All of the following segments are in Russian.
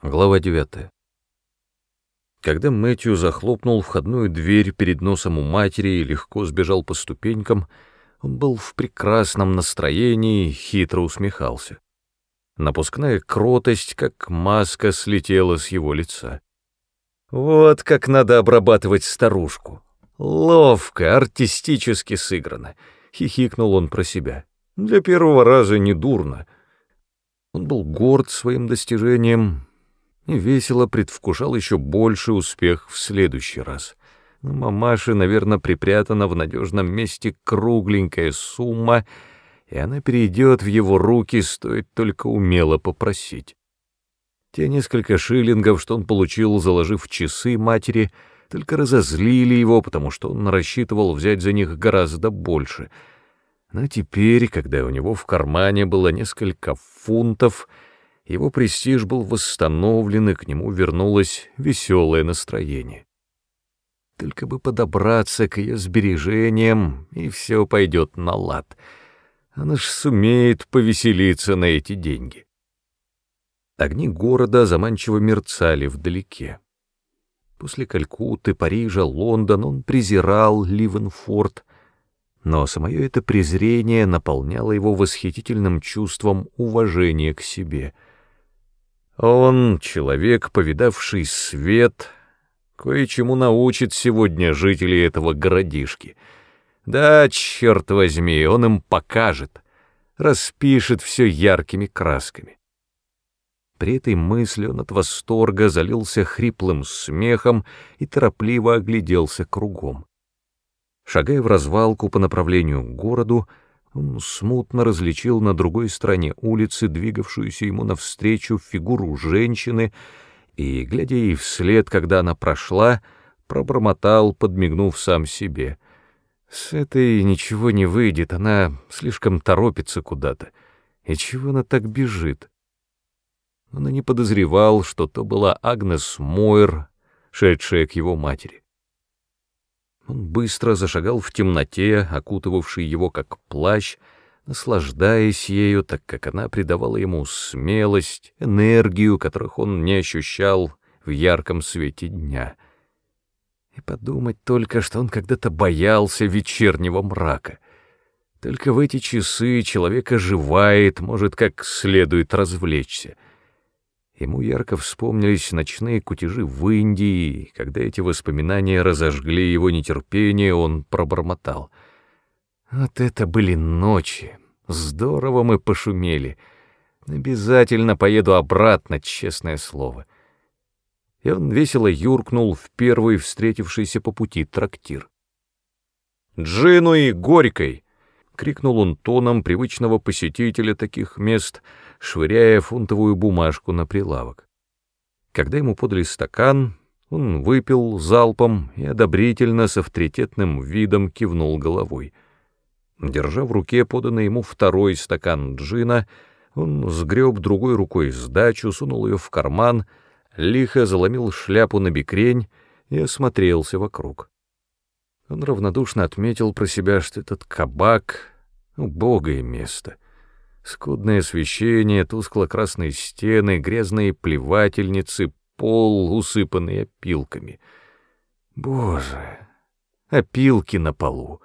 Глава 9. Когда Мэтью захлопнул входную дверь перед носом у матери и легко сбежал по ступенькам, он был в прекрасном настроении и хитро усмехался. Напускная кротость, как маска, слетела с его лица. Вот как надо обрабатывать старушку. Ловко, артистически сыграно. Хихикнул он про себя. Для первого раза не дурно. Он был горд своим достижением, и весело предвкушал еще больший успех в следующий раз. На мамаше, наверное, припрятана в надежном месте кругленькая сумма, и она перейдет в его руки, стоит только умело попросить. Те несколько шиллингов, что он получил, заложив часы матери, только разозлили его, потому что он рассчитывал взять за них гораздо больше. Но теперь, когда у него в кармане было несколько фунтов, его престиж был восстановлен, и к нему вернулось веселое настроение. Только бы подобраться к ее сбережениям, и все пойдет на лад. Она ж сумеет повеселиться на эти деньги. Огни города заманчиво мерцали вдалеке. После Калькутты, Парижа, Лондон он презирал Ливенфорд, но самое это презрение наполняло его восхитительным чувством уважения к себе — он, человек, повидавший свет, кое-чему научит сегодня жителей этого городишки. Да, черт возьми, он им покажет, распишет все яркими красками. При этой мысли он от восторга залился хриплым смехом и торопливо огляделся кругом. Шагая в развалку по направлению к городу, он смутно различил на другой стороне улицы двигавшуюся ему навстречу фигуру женщины и, глядя ей вслед, когда она прошла, пробормотал, подмигнув сам себе. «С этой ничего не выйдет, она слишком торопится куда-то. И чего она так бежит?» Он и не подозревал, что то была Агнес Мойер, шедшая к его матери. Он быстро зашагал в темноте, окутывавшей его как плащ, наслаждаясь ею, так как она придавала ему смелость, энергию, которых он не ощущал в ярком свете дня. И подумать только, что он когда-то боялся вечернего мрака. Только в эти часы человек оживает, может как следует развлечься — Ему ярко вспомнились ночные кутежи в Индии, когда эти воспоминания разожгли его нетерпение, он пробормотал. «Вот это были ночи! Здорово мы пошумели! Обязательно поеду обратно, честное слово!» И он весело юркнул в первый встретившийся по пути трактир. «Джину и Горькой!» — крикнул он тоном привычного посетителя таких мест — швыряя фунтовую бумажку на прилавок. Когда ему подали стакан, он выпил залпом и одобрительно с авторитетным видом кивнул головой. Держа в руке поданный ему второй стакан джина, он сгреб другой рукой сдачу, сунул ее в карман, лихо заломил шляпу на бекрень и осмотрелся вокруг. Он равнодушно отметил про себя, что этот кабак — убогое место — Скудное освещение, тускло-красные стены, грязные плевательницы, пол, усыпанный опилками. Боже, опилки на полу.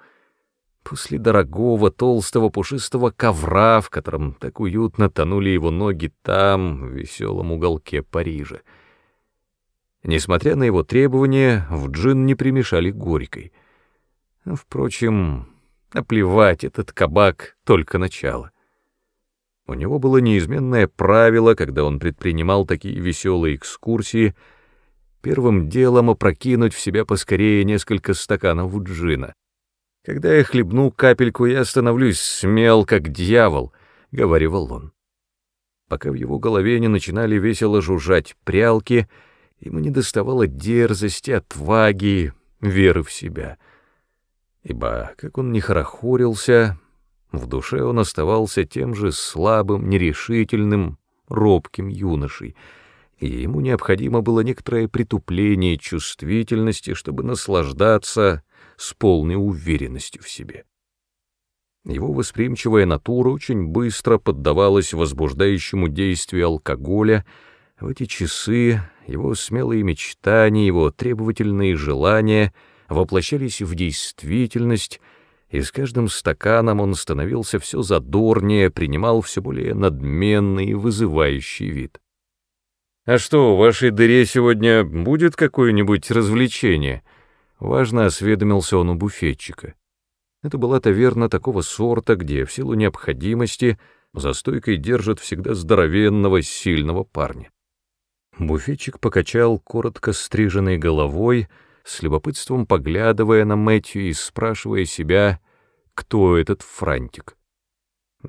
После дорогого, толстого, пушистого ковра, в котором так уютно тонули его ноги там, в веселом уголке Парижа. Несмотря на его требования, в джин не примешали горькой. Впрочем, наплевать, этот кабак — только начало. У него было неизменное правило, когда он предпринимал такие веселые экскурсии, первым делом опрокинуть в себя поскорее несколько стаканов джина. Когда я хлебну капельку, я становлюсь смел, как дьявол, — говорил он. Пока в его голове не начинали весело жужжать прялки, ему не доставало дерзости, отваги, веры в себя. Ибо, как он не хорохорился, в душе он оставался тем же слабым, нерешительным, робким юношей, и ему необходимо было некоторое притупление чувствительности, чтобы наслаждаться с полной уверенностью в себе. Его восприимчивая натура очень быстро поддавалась возбуждающему действию алкоголя, В эти часы его смелые мечтания, его требовательные желания воплощались в действительность, и с каждым стаканом он становился все задорнее, принимал все более надменный и вызывающий вид. «А что, в вашей дыре сегодня будет какое-нибудь развлечение?» Важно осведомился он у буфетчика. Это была таверна такого сорта, где в силу необходимости за стойкой держат всегда здоровенного, сильного парня. Буфетчик покачал коротко стриженной головой, с любопытством поглядывая на Мэтью и спрашивая себя, кто этот Франтик.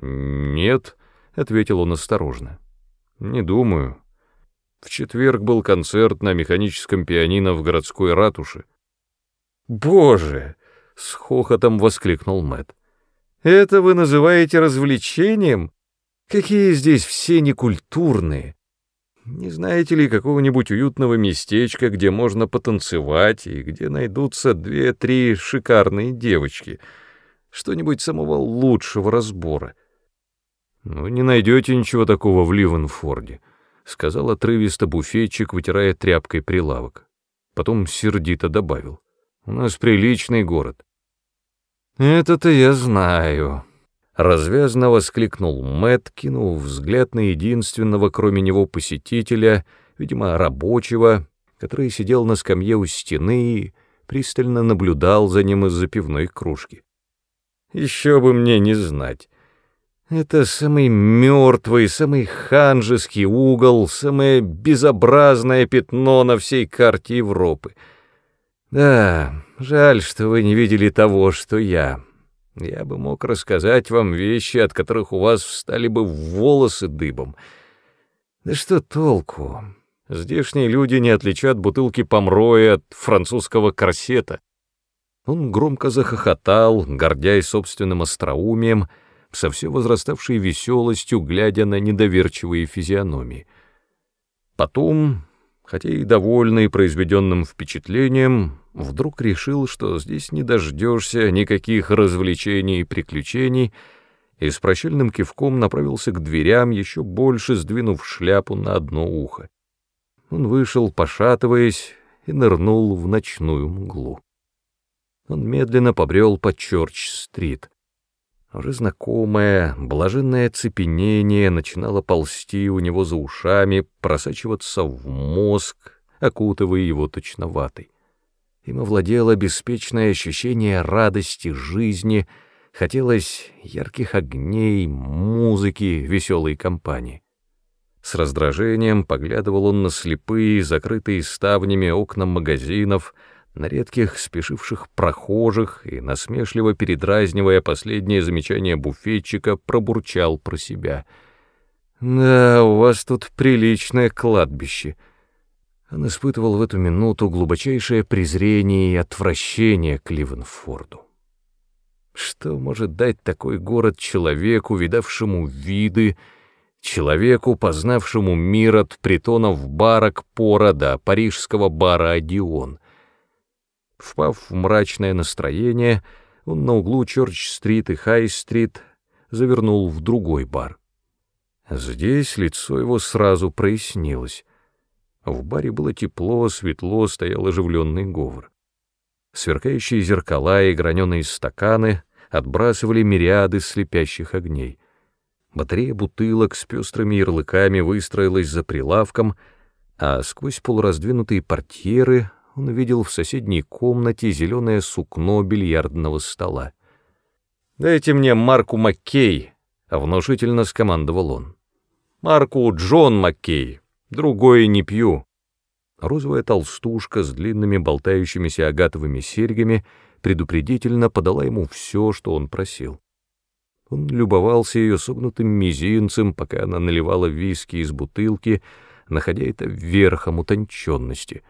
«Нет», — ответил он осторожно, — «не думаю. В четверг был концерт на механическом пианино в городской ратуше». «Боже!» — с хохотом воскликнул Мэт. «Это вы называете развлечением? Какие здесь все некультурные! Не знаете ли какого-нибудь уютного местечка, где можно потанцевать и где найдутся две-три шикарные девочки? Что-нибудь самого лучшего разбора? Ну, не найдете ничего такого в Ливенфорде, — сказал отрывисто буфетчик, вытирая тряпкой прилавок. Потом сердито добавил. У нас приличный город. Это-то я знаю, Развязно воскликнул Мэт, кинув взгляд на единственного, кроме него, посетителя, видимо, рабочего, который сидел на скамье у стены и пристально наблюдал за ним из-за пивной кружки. Еще бы мне не знать. Это самый мертвый, самый ханжеский угол, самое безобразное пятно на всей карте Европы. Да, жаль, что вы не видели того, что я. Я бы мог рассказать вам вещи, от которых у вас встали бы волосы дыбом. Да что толку? Здешние люди не отличат бутылки помроя от французского корсета. Он громко захохотал, гордясь собственным остроумием, со все возраставшей веселостью, глядя на недоверчивые физиономии. Потом, хотя и довольный произведенным впечатлением, вдруг решил, что здесь не дождешься никаких развлечений и приключений, и с прощальным кивком направился к дверям, еще больше сдвинув шляпу на одно ухо. Он вышел, пошатываясь, и нырнул в ночную мглу. Он медленно побрел по Чорч-стрит. Уже знакомое, блаженное цепенение начинало ползти у него за ушами, просачиваться в мозг, окутывая его точноватой. Им овладело беспечное ощущение радости жизни, хотелось ярких огней, музыки, веселой компании. С раздражением поглядывал он на слепые, закрытые ставнями окна магазинов, на редких спешивших прохожих и, насмешливо передразнивая последнее замечание буфетчика, пробурчал про себя. «Да, у вас тут приличное кладбище». Он испытывал в эту минуту глубочайшее презрение и отвращение к Ливенфорду. Что может дать такой город человеку, видавшему виды, человеку, познавшему мир от притонов барок Пора до парижского бара Одион? Впав в мрачное настроение, он на углу Чорч-стрит и Хай-стрит завернул в другой бар. Здесь лицо его сразу прояснилось. В баре было тепло, светло, стоял оживленный говор. Сверкающие зеркала и граненые стаканы отбрасывали мириады слепящих огней. Батарея бутылок с пестрыми ярлыками выстроилась за прилавком, а сквозь полураздвинутые портьеры он увидел в соседней комнате зеленое сукно бильярдного стола. «Дайте мне Марку Маккей», — внушительно скомандовал он. «Марку Джон Маккей, Другое не пью. Розовая толстушка с длинными болтающимися агатовыми серьгами предупредительно подала ему все, что он просил. Он любовался ее согнутым мизинцем, пока она наливала виски из бутылки, находя это верхом утонченности.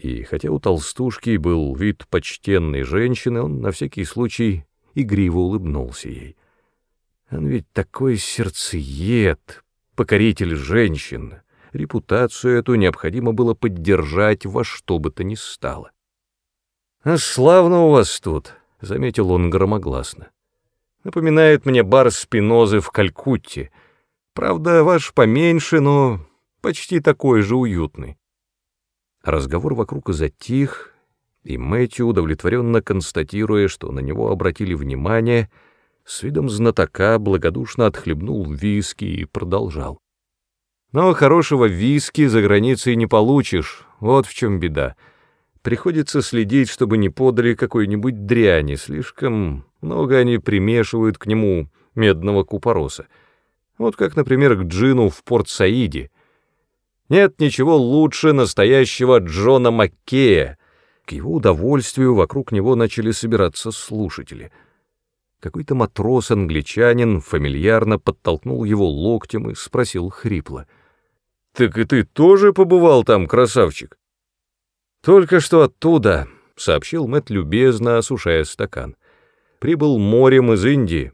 И хотя у толстушки был вид почтенной женщины, он на всякий случай игриво улыбнулся ей. Он ведь такой сердцеед, покоритель женщин, репутацию эту необходимо было поддержать во что бы то ни стало. «А славно у вас тут», — заметил он громогласно. «Напоминает мне бар Спинозы в Калькутте. Правда, ваш поменьше, но почти такой же уютный. Разговор вокруг затих, и Мэтью, удовлетворенно констатируя, что на него обратили внимание, с видом знатока благодушно отхлебнул виски и продолжал. Но хорошего виски за границей не получишь, вот в чем беда. Приходится следить, чтобы не подали какой-нибудь дряни, слишком много они примешивают к нему медного купороса. Вот как, например, к джину в Порт-Саиде. Нет ничего лучше настоящего Джона Маккея. К его удовольствию вокруг него начали собираться слушатели. Какой-то матрос-англичанин фамильярно подтолкнул его локтем и спросил хрипло. «Так и ты тоже побывал там, красавчик?» «Только что оттуда», — сообщил Мэт любезно, осушая стакан. «Прибыл морем из Индии».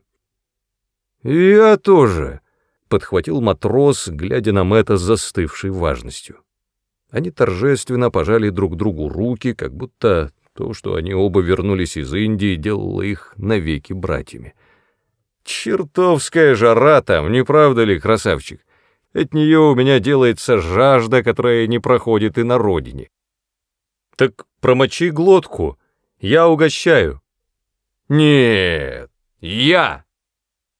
«Я тоже», — подхватил матрос, глядя на Мэтта с застывшей важностью. Они торжественно пожали друг другу руки, как будто то, что они оба вернулись из Индии, делало их навеки братьями. «Чертовская жара там, не правда ли, красавчик? От нее у меня делается жажда, которая не проходит и на родине». Так промочи глотку, я угощаю. Нет, я.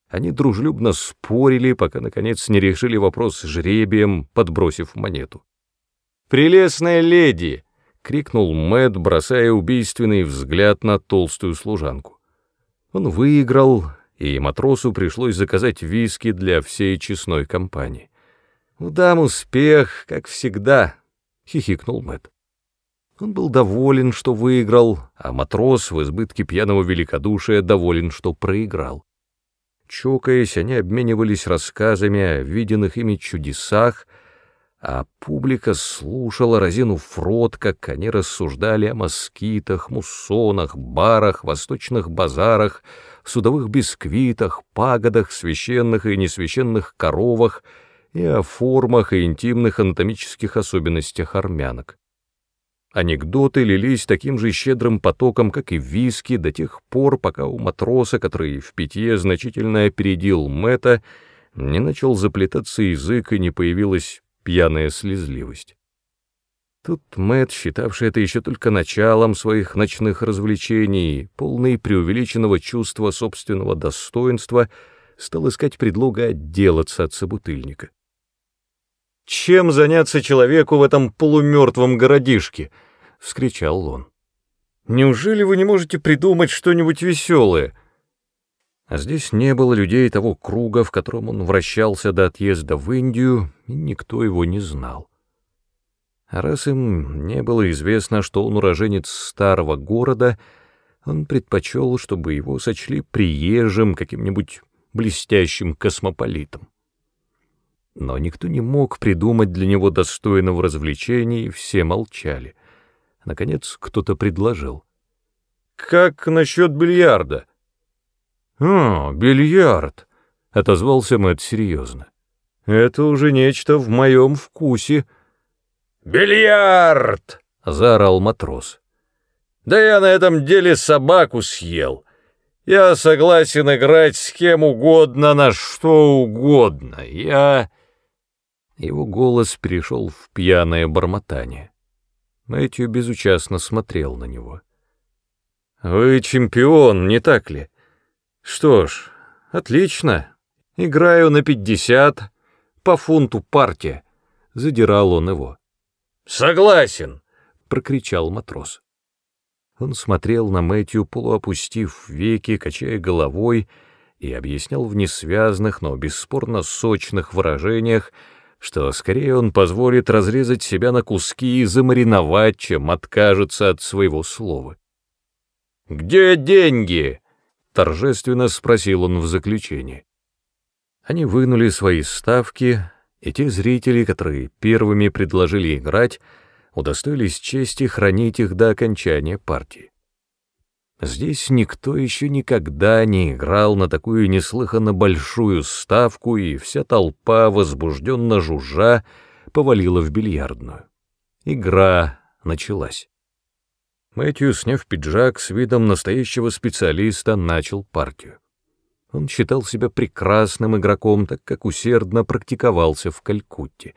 Они дружелюбно спорили, пока, наконец, не решили вопрос жребием, подбросив монету. «Прелестная леди!» — крикнул Мэт, бросая убийственный взгляд на толстую служанку. Он выиграл, и матросу пришлось заказать виски для всей честной компании. «Удам успех, как всегда!» — хихикнул Мэт. Он был доволен, что выиграл, а матрос в избытке пьяного великодушия доволен, что проиграл. Чокаясь, они обменивались рассказами о виденных ими чудесах, а публика слушала, разинув рот, как они рассуждали о москитах, муссонах, барах, восточных базарах, судовых бисквитах, пагодах, священных и несвященных коровах и о формах и интимных анатомических особенностях армянок. Анекдоты лились таким же щедрым потоком, как и виски, до тех пор, пока у матроса, который в питье значительно опередил Мэтта, не начал заплетаться язык и не появилась пьяная слезливость. Тут Мэтт, считавший это еще только началом своих ночных развлечений, полный преувеличенного чувства собственного достоинства, стал искать предлога отделаться от собутыльника. «Чем заняться человеку в этом полумертвом городишке?» — вскричал он. «Неужели вы не можете придумать что-нибудь веселое?» А здесь не было людей того круга, в котором он вращался до отъезда в Индию, и никто его не знал. А раз им не было известно, что он уроженец старого города, он предпочел, чтобы его сочли приезжим каким-нибудь блестящим космополитом. Но никто не мог придумать для него достойного развлечения, и все молчали — Наконец кто-то предложил. «Как насчет бильярда?» «О, бильярд!» — отозвался Мэтт серьезно. «Это уже нечто в моем вкусе». «Бильярд!» — заорал матрос. «Да я на этом деле собаку съел. Я согласен играть с кем угодно, на что угодно. Я...» Его голос перешел в пьяное бормотание. Мэтью безучастно смотрел на него. «Вы чемпион, не так ли? Что ж, отлично. Играю на пятьдесят, по фунту партия», — задирал он его. «Согласен», — прокричал матрос. Он смотрел на Мэтью, полуопустив веки, качая головой, и объяснял в несвязных, но бесспорно сочных выражениях, что скорее он позволит разрезать себя на куски и замариновать, чем откажется от своего слова. «Где деньги?» — торжественно спросил он в заключении. Они вынули свои ставки, и те зрители, которые первыми предложили играть, удостоились чести хранить их до окончания партии. Здесь никто еще никогда не играл на такую неслыханно большую ставку, и вся толпа, возбужденно жужжа, повалила в бильярдную. Игра началась. Мэтью, сняв пиджак с видом настоящего специалиста, начал партию. Он считал себя прекрасным игроком, так как усердно практиковался в Калькутте.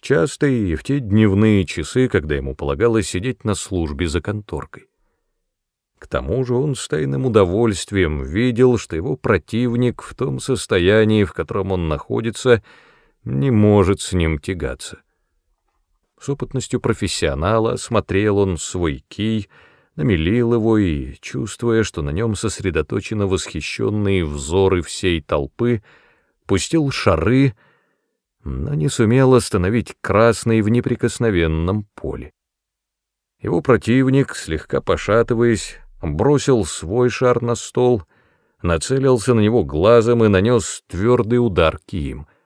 часто и в те дневные часы, когда ему полагалось сидеть на службе за конторкой. К тому же он с тайным удовольствием видел, что его противник в том состоянии, в котором он находится, не может с ним тягаться. С опытностью профессионала смотрел он свой кий, намелил его и, чувствуя, что на нем сосредоточены восхищенные взоры всей толпы, пустил шары, но не сумел остановить красный в неприкосновенном поле. Его противник, слегка пошатываясь, бросил свой шар на стол, нацелился на него глазом и нанес твердый удар кием —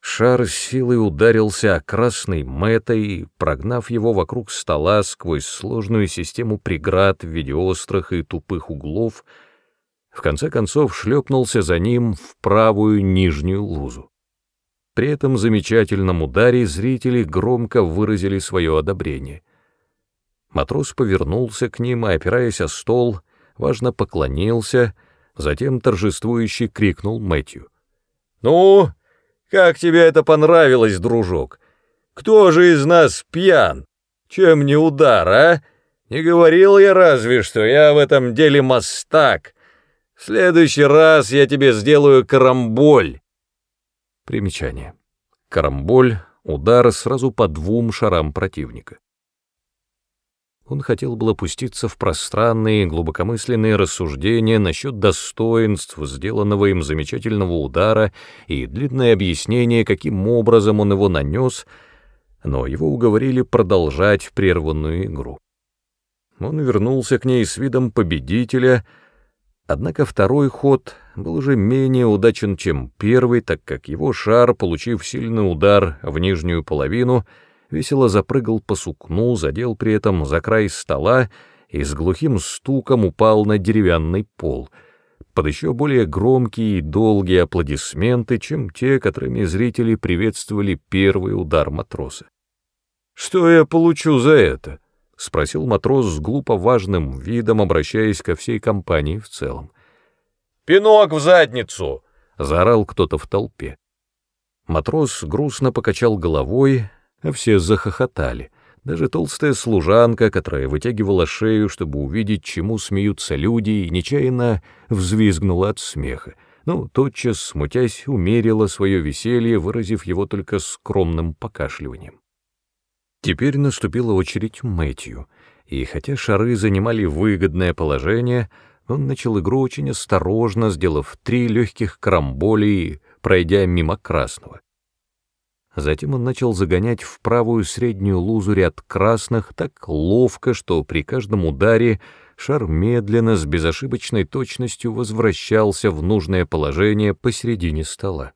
Шар силой ударился о красный мэтой, прогнав его вокруг стола сквозь сложную систему преград в виде острых и тупых углов, в конце концов шлепнулся за ним в правую нижнюю лузу. При этом замечательном ударе зрители громко выразили свое одобрение. Матрос повернулся к ним и, опираясь о стол, важно поклонился, затем торжествующе крикнул Мэтью. «Ну, как тебе это понравилось, дружок? Кто же из нас пьян? Чем не удар, а? Не говорил я разве, что я в этом деле мастак. В следующий раз я тебе сделаю карамболь. Примечание. Карамболь — удар сразу по двум шарам противника. Он хотел было пуститься в пространные, глубокомысленные рассуждения насчет достоинств сделанного им замечательного удара и длинное объяснение, каким образом он его нанес, но его уговорили продолжать прерванную игру. Он вернулся к ней с видом победителя, однако второй ход был уже менее удачен, чем первый, так как его шар, получив сильный удар в нижнюю половину, — весело запрыгал по сукну, задел при этом за край стола и с глухим стуком упал на деревянный пол, под еще более громкие и долгие аплодисменты, чем те, которыми зрители приветствовали первый удар матроса. «Что я получу за это?» — спросил матрос с глупо важным видом, обращаясь ко всей компании в целом. «Пинок в задницу!» — заорал кто-то в толпе. Матрос грустно покачал головой, а все захохотали. Даже толстая служанка, которая вытягивала шею, чтобы увидеть, чему смеются люди, и нечаянно взвизгнула от смеха. Ну, тотчас, смутясь, умерила свое веселье, выразив его только скромным покашливанием. Теперь наступила очередь Мэтью, и хотя шары занимали выгодное положение, он начал игру очень осторожно, сделав три легких карамболи и пройдя мимо красного. Затем он начал загонять в правую среднюю лузу ряд красных так ловко, что при каждом ударе шар медленно, с безошибочной точностью возвращался в нужное положение посередине стола.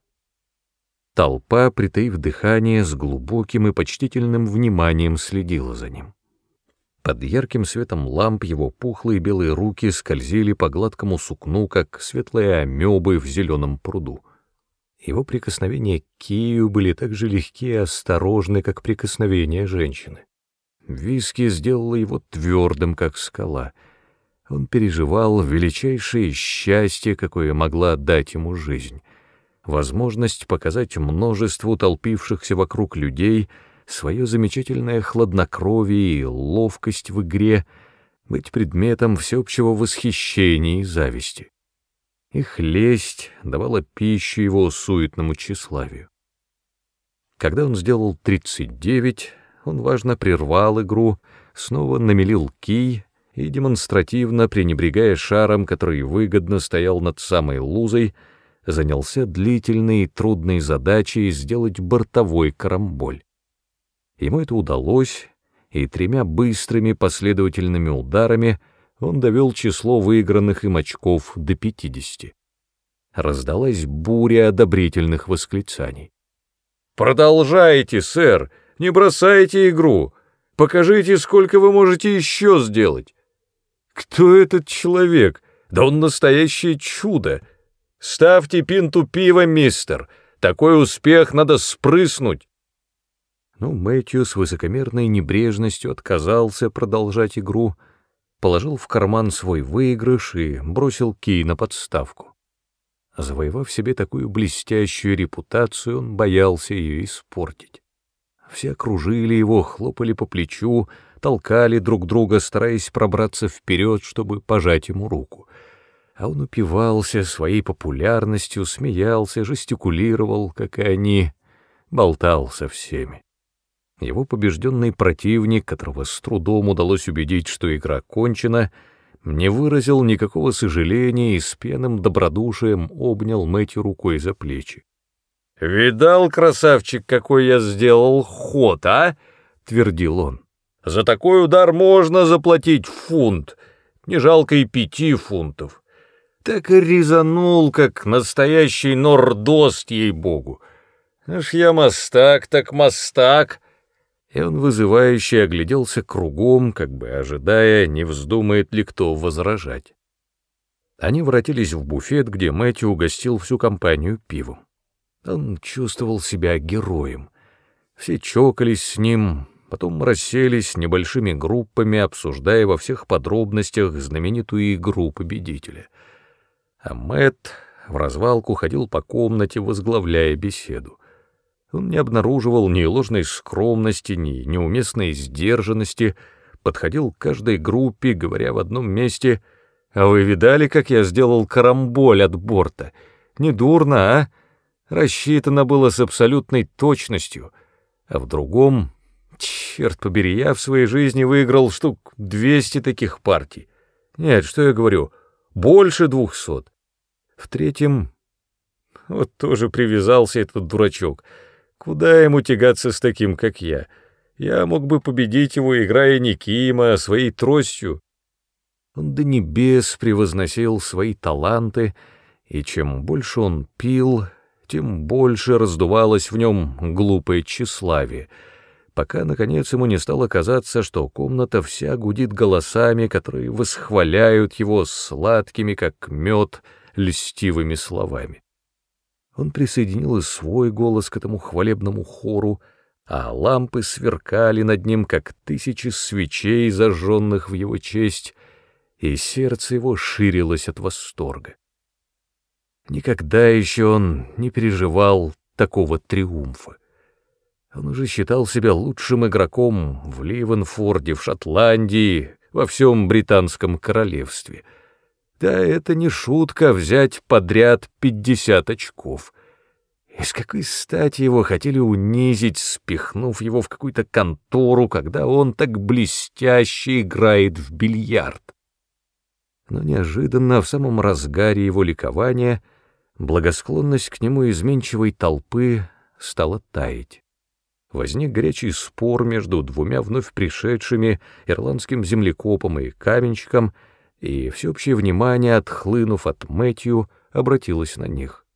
Толпа, притаив дыхание, с глубоким и почтительным вниманием следила за ним. Под ярким светом ламп его пухлые белые руки скользили по гладкому сукну, как светлые амебы в зеленом пруду. Его прикосновения к Кию были так же легки и осторожны, как прикосновения женщины. Виски сделала его твердым, как скала. Он переживал величайшее счастье, какое могла дать ему жизнь. Возможность показать множеству толпившихся вокруг людей свое замечательное хладнокровие и ловкость в игре, быть предметом всеобщего восхищения и зависти. Их лесть давала пищу его суетному тщеславию. Когда он сделал 39, он важно прервал игру, снова намелил кий и, демонстративно пренебрегая шаром, который выгодно стоял над самой лузой, занялся длительной и трудной задачей сделать бортовой карамболь. Ему это удалось, и тремя быстрыми последовательными ударами — он довел число выигранных им очков до 50. Раздалась буря одобрительных восклицаний. «Продолжайте, сэр! Не бросайте игру! Покажите, сколько вы можете еще сделать! Кто этот человек? Да он настоящее чудо! Ставьте пинту пива, мистер! Такой успех надо спрыснуть!» Но Мэтью с высокомерной небрежностью отказался продолжать игру, положил в карман свой выигрыш и бросил кий на подставку. Завоевав себе такую блестящую репутацию, он боялся ее испортить. Все окружили его, хлопали по плечу, толкали друг друга, стараясь пробраться вперед, чтобы пожать ему руку. А он упивался своей популярностью, смеялся, жестикулировал, как и они, болтал со всеми. Его побежденный противник, которого с трудом удалось убедить, что игра кончена, не выразил никакого сожаления и с пьяным добродушием обнял Мэтью рукой за плечи. «Видал, красавчик, какой я сделал ход, а?» — твердил он. «За такой удар можно заплатить фунт, не жалко и пяти фунтов. Так и резанул, как настоящий нордост, ей-богу. Аж я мастак, так мастак!» И он вызывающе огляделся кругом, как бы ожидая, не вздумает ли кто возражать. Они воротились в буфет, где Мэтью угостил всю компанию пивом. Он чувствовал себя героем. Все чокались с ним, потом расселись небольшими группами, обсуждая во всех подробностях знаменитую игру победителя. А Мэтт в развалку ходил по комнате, возглавляя беседу. Он не обнаруживал ни ложной скромности, ни неуместной сдержанности, подходил к каждой группе, говоря в одном месте «А вы видали, как я сделал карамболь от борта? Недурно, а?» рассчитано было с абсолютной точностью, а в другом, черт побери, я в своей жизни выиграл штук 200 таких партий. Нет, что я говорю, больше двухсот. В третьем, вот тоже привязался этот дурачок. Куда ему тягаться с таким, как я? Я мог бы победить его, играя не Кима, а своей тростью. Он до небес превозносил свои таланты, и чем больше он пил, тем больше раздувалось в нем глупое тщеславие, пока, наконец, ему не стало казаться, что комната вся гудит голосами, которые восхваляют его сладкими, как мед, льстивыми словами. Он присоединил и свой голос к этому хвалебному хору, а лампы сверкали над ним, как тысячи свечей, зажженных в его честь, и сердце его ширилось от восторга. Никогда еще он не переживал такого триумфа. Он уже считал себя лучшим игроком в Ливенфорде, в Шотландии, во всем британском королевстве. Да, это не шутка взять подряд пятьдесят очков. И с какой стати его хотели унизить, спихнув его в какую-то контору, когда он так блестяще играет в бильярд? Но неожиданно, в самом разгаре его ликования — благосклонность к нему изменчивой толпы стала таять. Возник горячий спор между двумя вновь пришедшими, ирландским землекопом и каменщиком, и всеобщее внимание, отхлынув от Мэтью, обратилось на них.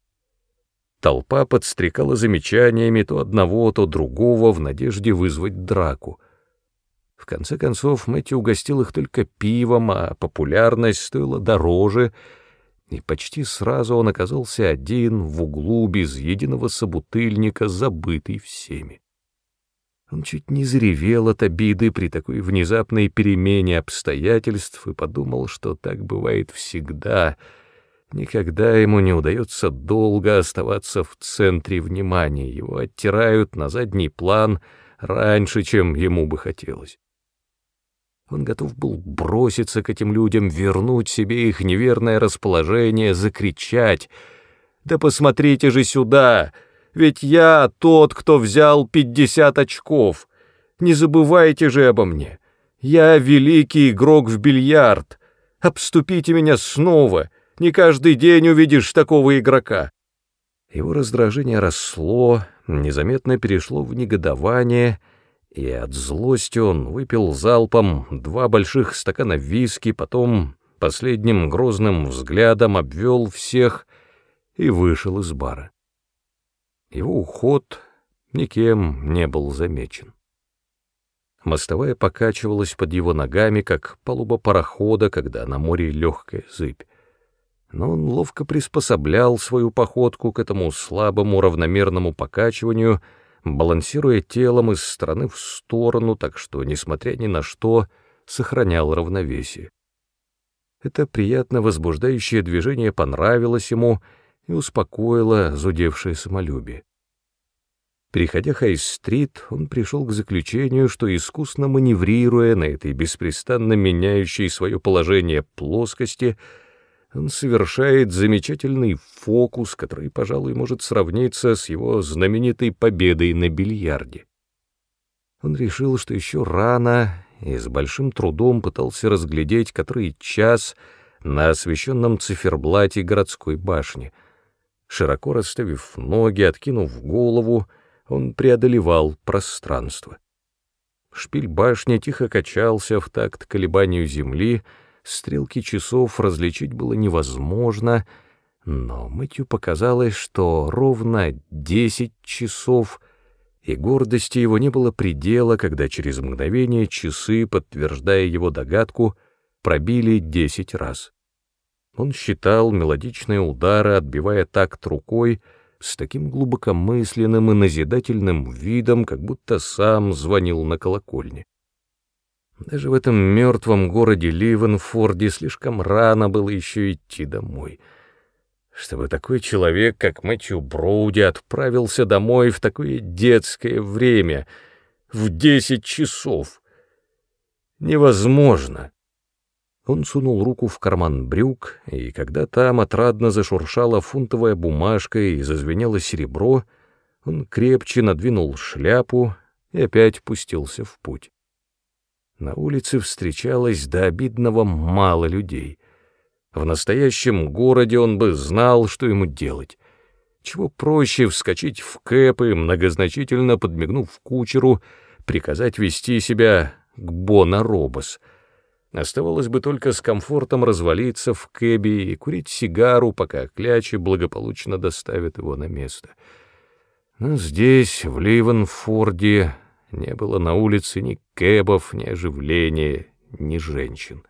Толпа подстрекала замечаниями то одного, то другого в надежде вызвать драку. В конце концов, Мэтью угостил их только пивом, а популярность стоила дороже — и почти сразу он оказался один в углу без единого собутыльника, забытый всеми. Он чуть не заревел от обиды при такой внезапной перемене обстоятельств и подумал, что так бывает всегда. Никогда ему не удается долго оставаться в центре внимания, его оттирают на задний план раньше, чем ему бы хотелось. Он готов был броситься к этим людям, вернуть себе их неверное расположение, закричать. «Да посмотрите же сюда! Ведь я тот, кто взял пятьдесят очков! Не забывайте же обо мне! Я великий игрок в бильярд! Обступите меня снова! Не каждый день увидишь такого игрока!» Его раздражение росло, незаметно перешло в негодование — и от злости он выпил залпом два больших стакана виски, потом последним грозным взглядом обвел всех и вышел из бара. Его уход никем не был замечен. Мостовая покачивалась под его ногами, как палуба парохода, когда на море легкая зыбь. Но он ловко приспособлял свою походку к этому слабому равномерному покачиванию — балансируя телом из стороны в сторону, так что, несмотря ни на что, сохранял равновесие. Это приятно возбуждающее движение понравилось ему и успокоило зудевшее самолюбие. Переходя Хай-стрит, он пришел к заключению, что искусно маневрируя на этой беспрестанно меняющей свое положение плоскости, он совершает замечательный фокус, который, пожалуй, может сравниться с его знаменитой победой на бильярде. Он решил, что еще рано, и с большим трудом пытался разглядеть который час на освещенном циферблате городской башни. Широко расставив ноги, откинув голову, он преодолевал пространство. Шпиль башни тихо качался в такт колебанию земли, стрелки часов различить было невозможно, но Мэтью показалось, что ровно десять часов, и гордости его не было предела, когда через мгновение часы, подтверждая его догадку, пробили десять раз. Он считал мелодичные удары, отбивая такт рукой, с таким глубокомысленным и назидательным видом, как будто сам звонил на колокольне. Даже в этом мертвом городе Ливенфорде слишком рано было еще идти домой. Чтобы такой человек, как Мэтью Броуди, отправился домой в такое детское время, в десять часов. Невозможно. Он сунул руку в карман брюк, и когда там отрадно зашуршала фунтовая бумажка и зазвенело серебро, он крепче надвинул шляпу и опять пустился в путь. На улице встречалось до обидного мало людей. В настоящем городе он бы знал, что ему делать. Чего проще вскочить в кэп и, многозначительно подмигнув кучеру, приказать вести себя к Бона Робос — Оставалось бы только с комфортом развалиться в кэбе и курить сигару, пока клячи благополучно доставят его на место. Но здесь, в Ливенфорде, не было на улице ни кэбов, ни оживления, ни женщин.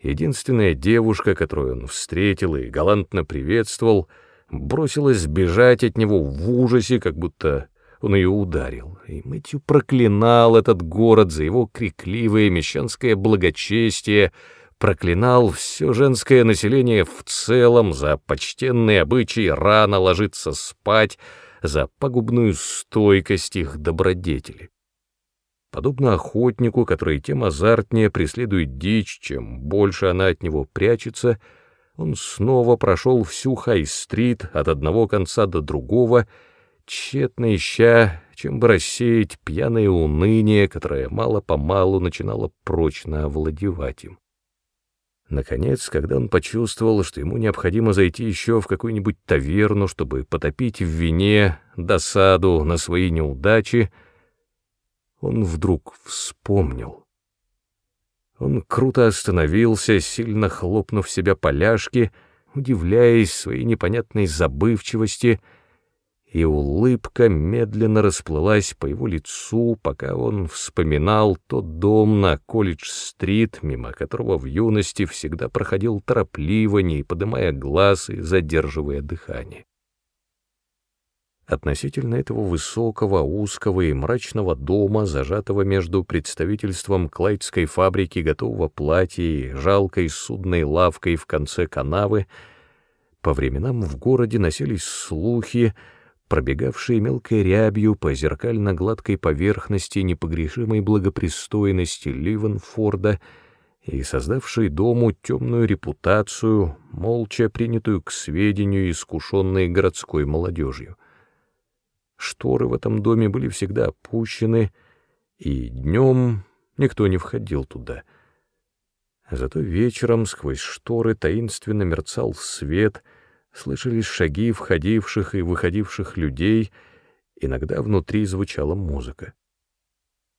Единственная девушка, которую он встретил и галантно приветствовал, бросилась бежать от него в ужасе, как будто он ее ударил, и Мэтью проклинал этот город за его крикливое мещанское благочестие, проклинал все женское население в целом за почтенные обычаи рано ложиться спать, за пагубную стойкость их добродетели. Подобно охотнику, который тем азартнее преследует дичь, чем больше она от него прячется, он снова прошел всю Хай-стрит от одного конца до другого — тщетно ища, чем бы рассеять пьяное уныние, которое мало-помалу начинало прочно овладевать им. Наконец, когда он почувствовал, что ему необходимо зайти еще в какую-нибудь таверну, чтобы потопить в вине досаду на свои неудачи, он вдруг вспомнил. Он круто остановился, сильно хлопнув себя поляшки, удивляясь своей непонятной забывчивости — и улыбка медленно расплылась по его лицу, пока он вспоминал тот дом на Колледж-стрит, мимо которого в юности всегда проходил торопливо, не подымая глаз и задерживая дыхание. Относительно этого высокого, узкого и мрачного дома, зажатого между представительством Клайдской фабрики готового платья и жалкой судной лавкой в конце канавы, по временам в городе носились слухи, пробегавшие мелкой рябью по зеркально-гладкой поверхности непогрешимой благопристойности Ливенфорда и создавшие дому темную репутацию, молча принятую к сведению искушенной городской молодежью. Шторы в этом доме были всегда опущены, и днем никто не входил туда. Зато вечером сквозь шторы таинственно мерцал свет — слышались шаги входивших и выходивших людей, иногда внутри звучала музыка.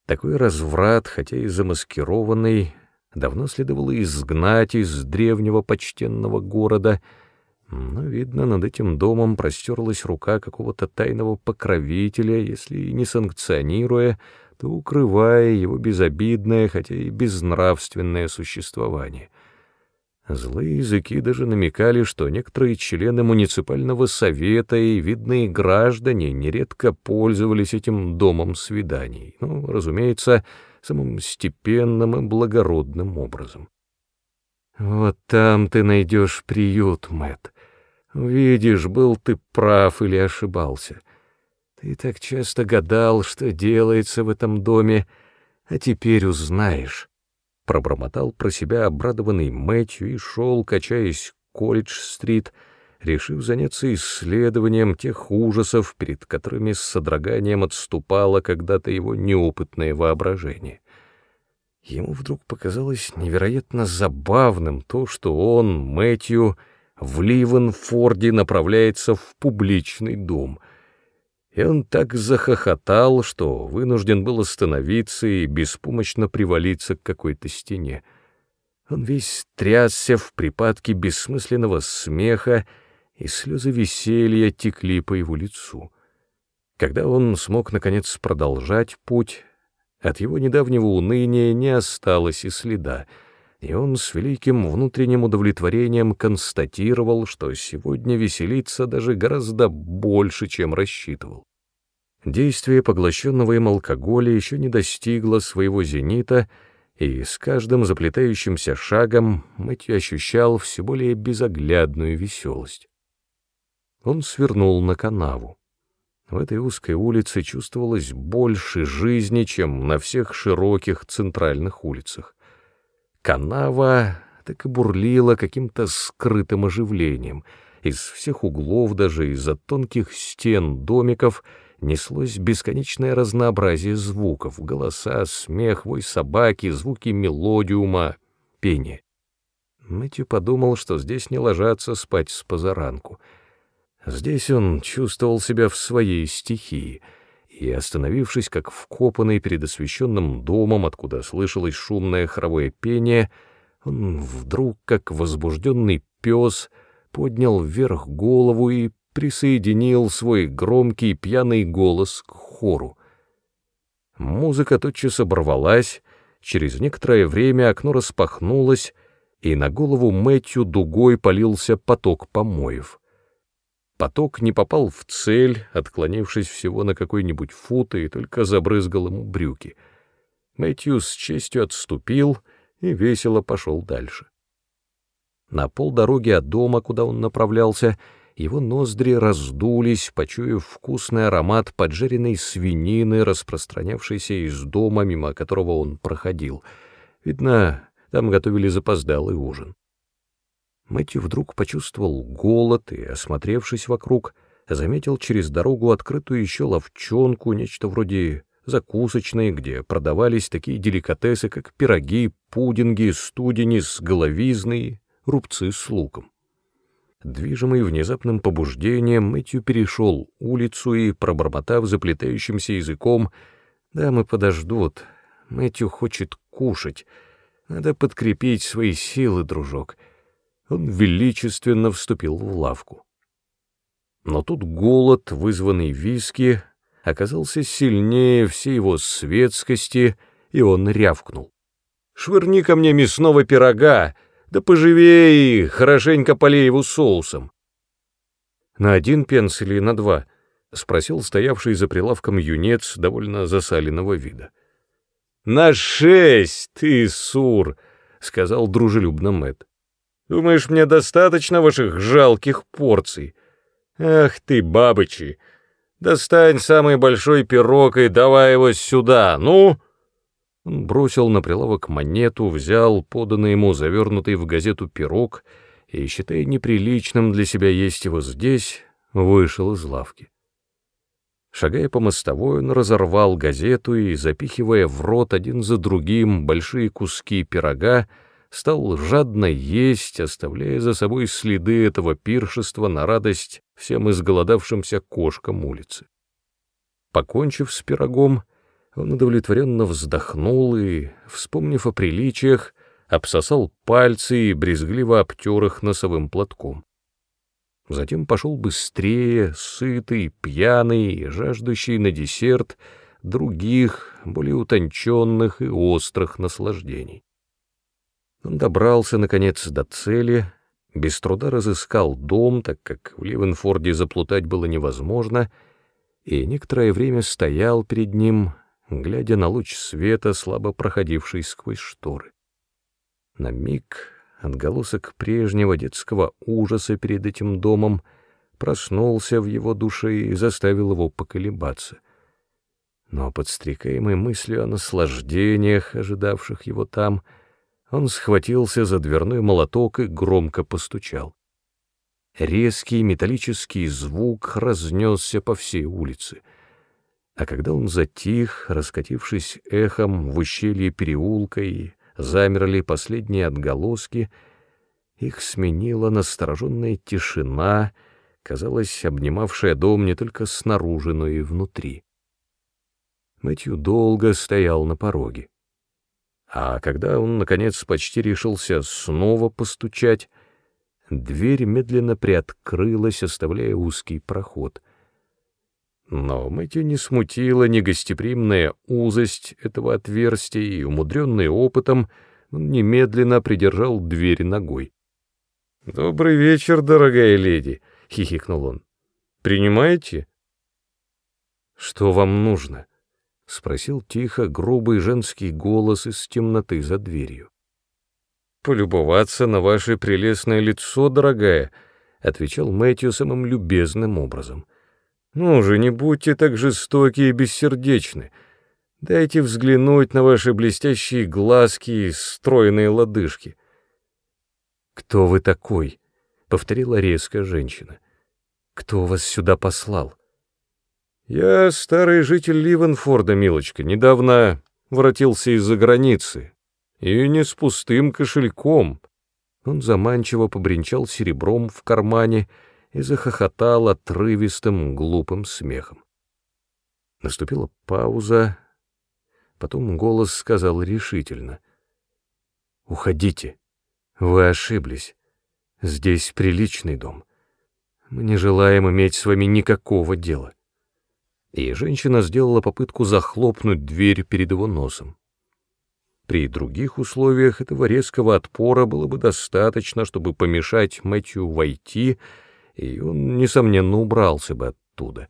Такой разврат, хотя и замаскированный, давно следовало изгнать из древнего почтенного города, но, видно, над этим домом простерлась рука какого-то тайного покровителя, если и не санкционируя, то укрывая его безобидное, хотя и безнравственное существование — Злые языки даже намекали, что некоторые члены муниципального совета и видные граждане нередко пользовались этим домом свиданий, ну, разумеется, самым степенным и благородным образом. «Вот там ты найдешь приют, Мэт. Видишь, был ты прав или ошибался. Ты так часто гадал, что делается в этом доме, а теперь узнаешь. Пробормотал про себя обрадованный Мэтью и шел, качаясь Колледж-стрит, решив заняться исследованием тех ужасов, перед которыми с содроганием отступало когда-то его неопытное воображение. Ему вдруг показалось невероятно забавным то, что он, Мэтью, в Ливенфорде направляется в публичный дом. И он так захохотал, что вынужден был остановиться и беспомощно привалиться к какой-то стене. Он весь трясся в припадке бессмысленного смеха, и слезы веселья текли по его лицу. Когда он смог, наконец, продолжать путь, от его недавнего уныния не осталось и следа, и он с великим внутренним удовлетворением констатировал, что сегодня веселится даже гораздо больше, чем рассчитывал. Действие поглощенного им алкоголя еще не достигло своего зенита, и с каждым заплетающимся шагом Мэтью ощущал все более безоглядную веселость. Он свернул на канаву. В этой узкой улице чувствовалось больше жизни, чем на всех широких центральных улицах. Канава так и бурлила каким-то скрытым оживлением. Из всех углов, даже из-за тонких стен домиков — неслось бесконечное разнообразие звуков — голоса, смех, вой собаки, звуки мелодиума, пение. Мэтью подумал, что здесь не ложатся спать с позаранку. Здесь он чувствовал себя в своей стихии, и, остановившись как вкопанный перед освещенным домом, откуда слышалось шумное хоровое пение, он вдруг, как возбужденный пес, поднял вверх голову и присоединил свой громкий пьяный голос к хору. Музыка тотчас оборвалась, через некоторое время окно распахнулось, и на голову Мэтью дугой полился поток помоев. Поток не попал в цель, отклонившись всего на какой-нибудь фут, и только забрызгал ему брюки. Мэтью с честью отступил и весело пошел дальше. На полдороги от дома, куда он направлялся, его ноздри раздулись, почуяв вкусный аромат поджаренной свинины, распространявшейся из дома, мимо которого он проходил. Видно, там готовили запоздалый ужин. Мэтью вдруг почувствовал голод и, осмотревшись вокруг, заметил через дорогу открытую еще ловчонку, нечто вроде закусочной, где продавались такие деликатесы, как пироги, пудинги, студени с головизной, рубцы с луком. Движимый внезапным побуждением, Мэтью перешел улицу и, пробормотав заплетающимся языком, «Дамы подождут, Мэтью хочет кушать, надо подкрепить свои силы, дружок». Он величественно вступил в лавку. Но тут голод, вызванный виски, оказался сильнее всей его светскости, и он рявкнул. «Швырни ко мне мясного пирога, да поживее, хорошенько полей его соусом. На один пенс или на два? Спросил стоявший за прилавком юнец довольно засаленного вида. На шесть, ты сур, сказал дружелюбно Мэт. Думаешь, мне достаточно ваших жалких порций? Ах ты, бабычи! Достань самый большой пирог и давай его сюда, ну!» Он бросил на прилавок монету, взял поданный ему завернутый в газету пирог и, считая неприличным для себя есть его здесь, вышел из лавки. Шагая по мостовой, он разорвал газету и, запихивая в рот один за другим большие куски пирога, стал жадно есть, оставляя за собой следы этого пиршества на радость всем изголодавшимся кошкам улицы. Покончив с пирогом, он удовлетворенно вздохнул и, вспомнив о приличиях, обсосал пальцы и брезгливо обтер их носовым платком. Затем пошел быстрее, сытый, пьяный, жаждущий на десерт других, более утонченных и острых наслаждений. Он добрался, наконец, до цели, без труда разыскал дом, так как в Ливенфорде заплутать было невозможно, и некоторое время стоял перед ним, глядя на луч света, слабо проходивший сквозь шторы. На миг отголосок прежнего детского ужаса перед этим домом проснулся в его душе и заставил его поколебаться. Но, подстрекаемый мыслью о наслаждениях, ожидавших его там, он схватился за дверной молоток и громко постучал. Резкий металлический звук разнесся по всей улице. А когда он затих, раскатившись эхом в ущелье переулка и замерли последние отголоски, их сменила настороженная тишина, казалось, обнимавшая дом не только снаружи, но и внутри. Мэтью долго стоял на пороге. А когда он, наконец, почти решился снова постучать, дверь медленно приоткрылась, оставляя узкий проход. Но Мэтью не смутила негостеприимная узость этого отверстия, и, умудренный опытом, он немедленно придержал дверь ногой. «Добрый вечер, дорогая леди!» — хихикнул он. «Принимаете?» «Что вам нужно?» — спросил тихо грубый женский голос из темноты за дверью. «Полюбоваться на ваше прелестное лицо, дорогая», — отвечал Мэтью самым любезным образом. «Ну же, не будьте так жестоки и бессердечны. Дайте взглянуть на ваши блестящие глазки и стройные лодыжки». «Кто вы такой?» — повторила резко женщина. «Кто вас сюда послал?» «Я старый житель Ливенфорда, милочка, недавно воротился из-за границы. И не с пустым кошельком». Он заманчиво побренчал серебром в кармане и захохотал отрывистым глупым смехом. Наступила пауза, потом голос сказал решительно. «Уходите». Вы ошиблись. Здесь приличный дом. Мы не желаем иметь с вами никакого дела. И женщина сделала попытку захлопнуть дверь перед его носом. При других условиях этого резкого отпора было бы достаточно, чтобы помешать Мэтью войти, и он, несомненно, убрался бы оттуда.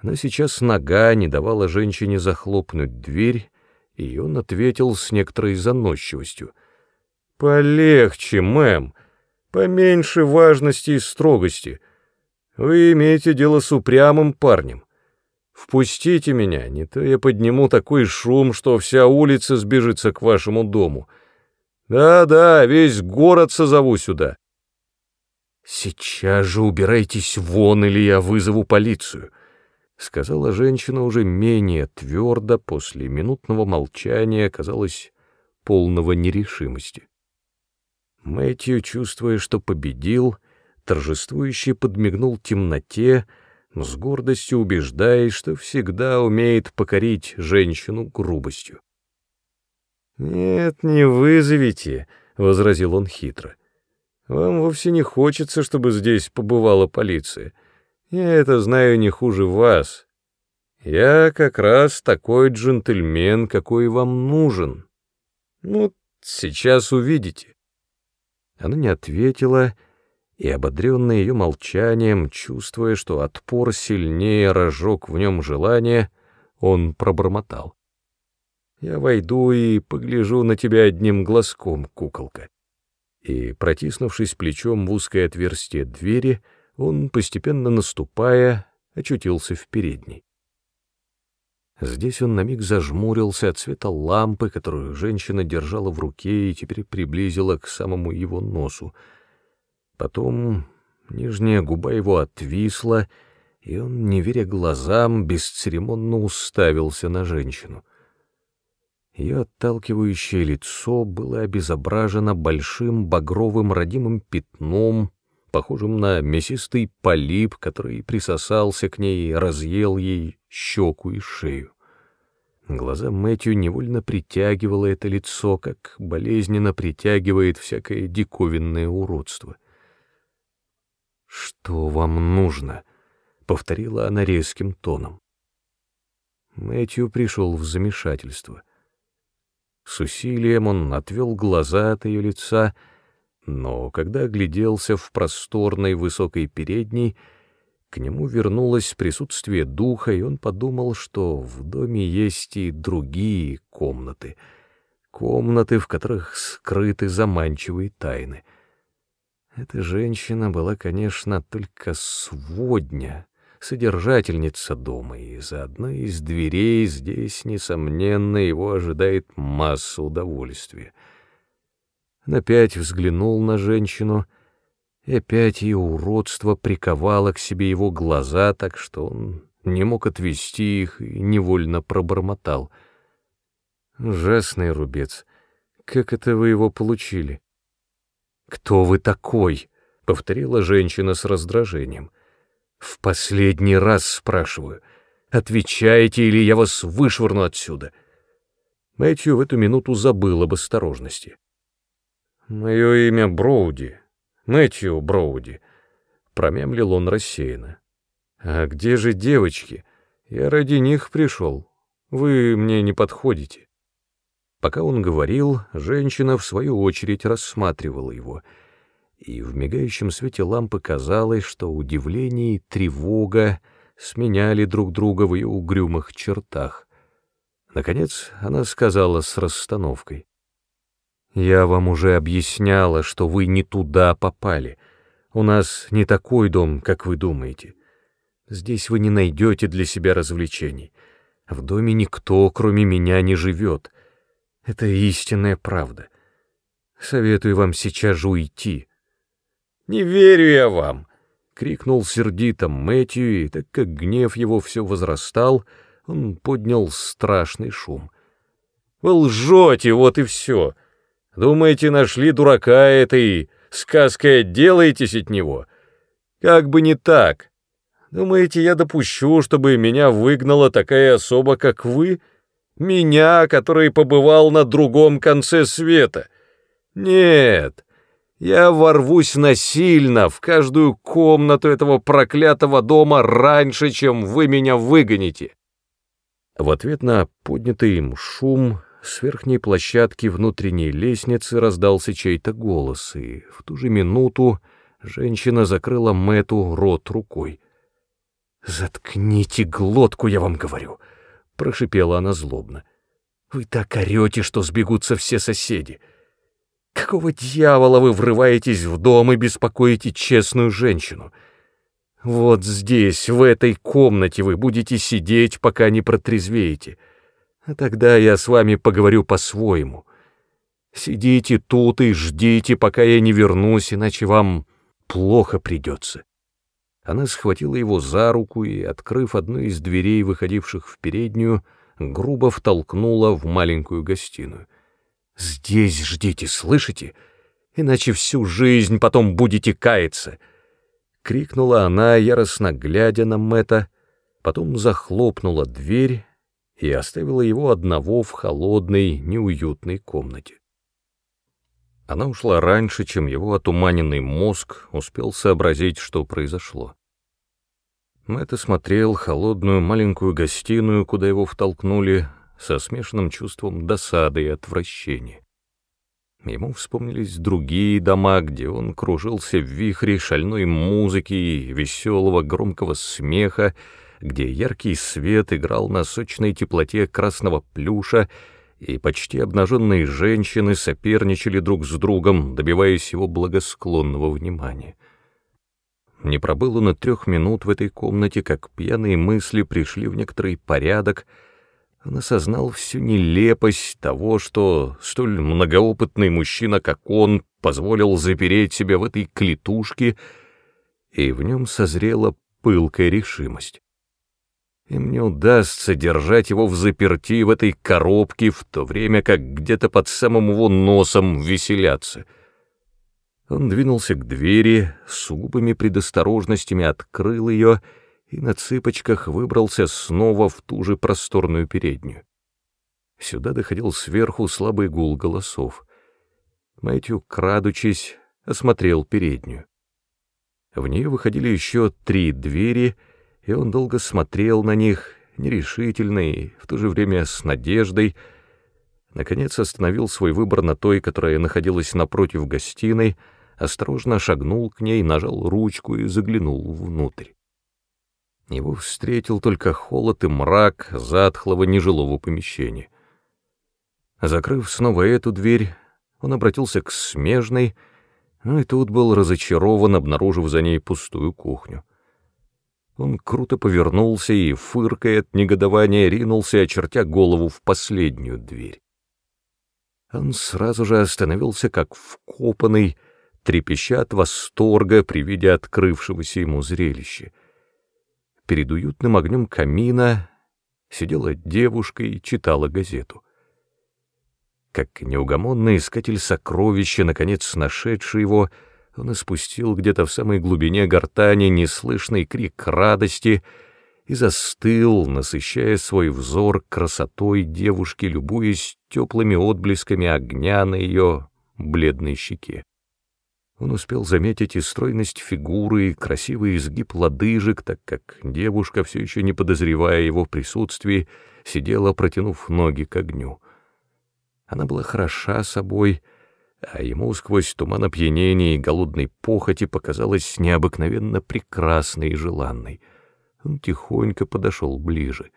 Но сейчас нога не давала женщине захлопнуть дверь, и он ответил с некоторой заносчивостью — «Полегче, мэм, поменьше важности и строгости. Вы имеете дело с упрямым парнем. Впустите меня, не то я подниму такой шум, что вся улица сбежится к вашему дому. Да-да, весь город созову сюда». «Сейчас же убирайтесь вон, или я вызову полицию», — сказала женщина уже менее твердо, после минутного молчания, казалось, полного нерешимости. Мэтью, чувствуя, что победил, торжествующе подмигнул темноте, с гордостью убеждаясь, что всегда умеет покорить женщину грубостью. «Нет, не вызовите», — возразил он хитро. «Вам вовсе не хочется, чтобы здесь побывала полиция. Я это знаю не хуже вас. Я как раз такой джентльмен, какой вам нужен. Ну, сейчас увидите». Она не ответила, и, ободренный ее молчанием, чувствуя, что отпор сильнее разжег в нем желание, он пробормотал. «Я войду и погляжу на тебя одним глазком, куколка». И, протиснувшись плечом в узкое отверстие двери, он, постепенно наступая, очутился в передней. Здесь он на миг зажмурился от света лампы, которую женщина держала в руке и теперь приблизила к самому его носу. Потом нижняя губа его отвисла, и он, не веря глазам, бесцеремонно уставился на женщину. Ее отталкивающее лицо было обезображено большим багровым родимым пятном, похожим на мясистый полип, который присосался к ней и разъел ей щеку и шею. Глаза Мэтью невольно притягивало это лицо, как болезненно притягивает всякое диковинное уродство. «Что вам нужно?» — повторила она резким тоном. Мэтью пришел в замешательство. С усилием он отвел глаза от ее лица — но когда огляделся в просторной высокой передней, к нему вернулось присутствие духа, и он подумал, что в доме есть и другие комнаты, комнаты, в которых скрыты заманчивые тайны. Эта женщина была, конечно, только сводня, содержательница дома, и за одной из дверей здесь, несомненно, его ожидает масса удовольствия. Он опять взглянул на женщину, и опять ее уродство приковало к себе его глаза, так что он не мог отвести их и невольно пробормотал. «Ужасный рубец. Как это вы его получили?» «Кто вы такой?» — повторила женщина с раздражением. «В последний раз спрашиваю. Отвечаете, или я вас вышвырну отсюда?» Мэтью в эту минуту забыл об осторожности. «Мое имя Броуди, Мэтью Броуди», — промямлил он рассеянно. «А где же девочки? Я ради них пришел. Вы мне не подходите». Пока он говорил, женщина в свою очередь рассматривала его, и в мигающем свете лампы казалось, что удивление и тревога сменяли друг друга в ее угрюмых чертах. Наконец она сказала с расстановкой. «Я вам уже объясняла, что вы не туда попали. У нас не такой дом, как вы думаете. Здесь вы не найдете для себя развлечений. В доме никто, кроме меня, не живет». Это истинная правда. Советую вам сейчас же уйти. Не верю я вам, крикнул сердито Мэтью, и так как гнев его все возрастал, он поднял страшный шум. Вы лжете, вот и все. Думаете, нашли дурака этой сказкой отделаетесь от него? Как бы не так. Думаете, я допущу, чтобы меня выгнала такая особа, как вы?» Меня, который побывал на другом конце света. Нет, я ворвусь насильно в каждую комнату этого проклятого дома раньше, чем вы меня выгоните. В ответ на поднятый им шум с верхней площадки внутренней лестницы раздался чей-то голос, и в ту же минуту женщина закрыла Мэту рот рукой. «Заткните глотку, я вам говорю!» Прошипела она злобно. «Вы так орете, что сбегутся все соседи. Какого дьявола вы врываетесь в дом и беспокоите честную женщину? Вот здесь, в этой комнате вы будете сидеть, пока не протрезвеете. А тогда я с вами поговорю по-своему. Сидите тут и ждите, пока я не вернусь, иначе вам плохо придется». Она схватила его за руку и, открыв одну из дверей, выходивших в переднюю, грубо втолкнула в маленькую гостиную. «Здесь ждите, слышите? Иначе всю жизнь потом будете каяться!» Крикнула она, яростно глядя на Мэтта, потом захлопнула дверь и оставила его одного в холодной, неуютной комнате. Она ушла раньше, чем его отуманенный мозг успел сообразить, что произошло. Мэтт осмотрел холодную маленькую гостиную, куда его втолкнули, со смешанным чувством досады и отвращения. Ему вспомнились другие дома, где он кружился в вихре шальной музыки и веселого громкого смеха, где яркий свет играл на сочной теплоте красного плюша, и почти обнаженные женщины соперничали друг с другом, добиваясь его благосклонного внимания. Не пробыл он и трех минут в этой комнате, как пьяные мысли пришли в некоторый порядок. Он осознал всю нелепость того, что столь многоопытный мужчина, как он, позволил запереть себя в этой клетушке, и в нем созрела пылкая решимость. Им не удастся держать его в заперти в этой коробке, в то время как где-то под самым его носом веселятся — он двинулся к двери, с сугубыми предосторожностями открыл ее и на цыпочках выбрался снова в ту же просторную переднюю. Сюда доходил сверху слабый гул голосов. Мэтью, крадучись, осмотрел переднюю. В нее выходили еще три двери, и он долго смотрел на них, нерешительно и в то же время с надеждой, наконец остановил свой выбор на той, которая находилась напротив гостиной, осторожно шагнул к ней, нажал ручку и заглянул внутрь. Его встретил только холод и мрак затхлого нежилого помещения. Закрыв снова эту дверь, он обратился к смежной Ну и тут был разочарован, обнаружив за ней пустую кухню. Он круто повернулся и, фыркая от негодования, ринулся, очертя голову в последнюю дверь. Он сразу же остановился, как вкопанный, трепеща от восторга при виде открывшегося ему зрелища. Перед уютным огнем камина сидела девушка и читала газету. Как неугомонный искатель сокровища, наконец нашедший его, он испустил где-то в самой глубине гортани неслышный крик радости и застыл, насыщая свой взор красотой девушки, любуясь теплыми отблесками огня на ее бледной щеке. Он успел заметить и стройность фигуры, и красивый изгиб лодыжек, так как девушка, все еще не подозревая его присутствии, сидела, протянув ноги к огню. Она была хороша собой, а ему сквозь туман опьянения и голодной похоти показалась необыкновенно прекрасной и желанной. Он тихонько подошел ближе.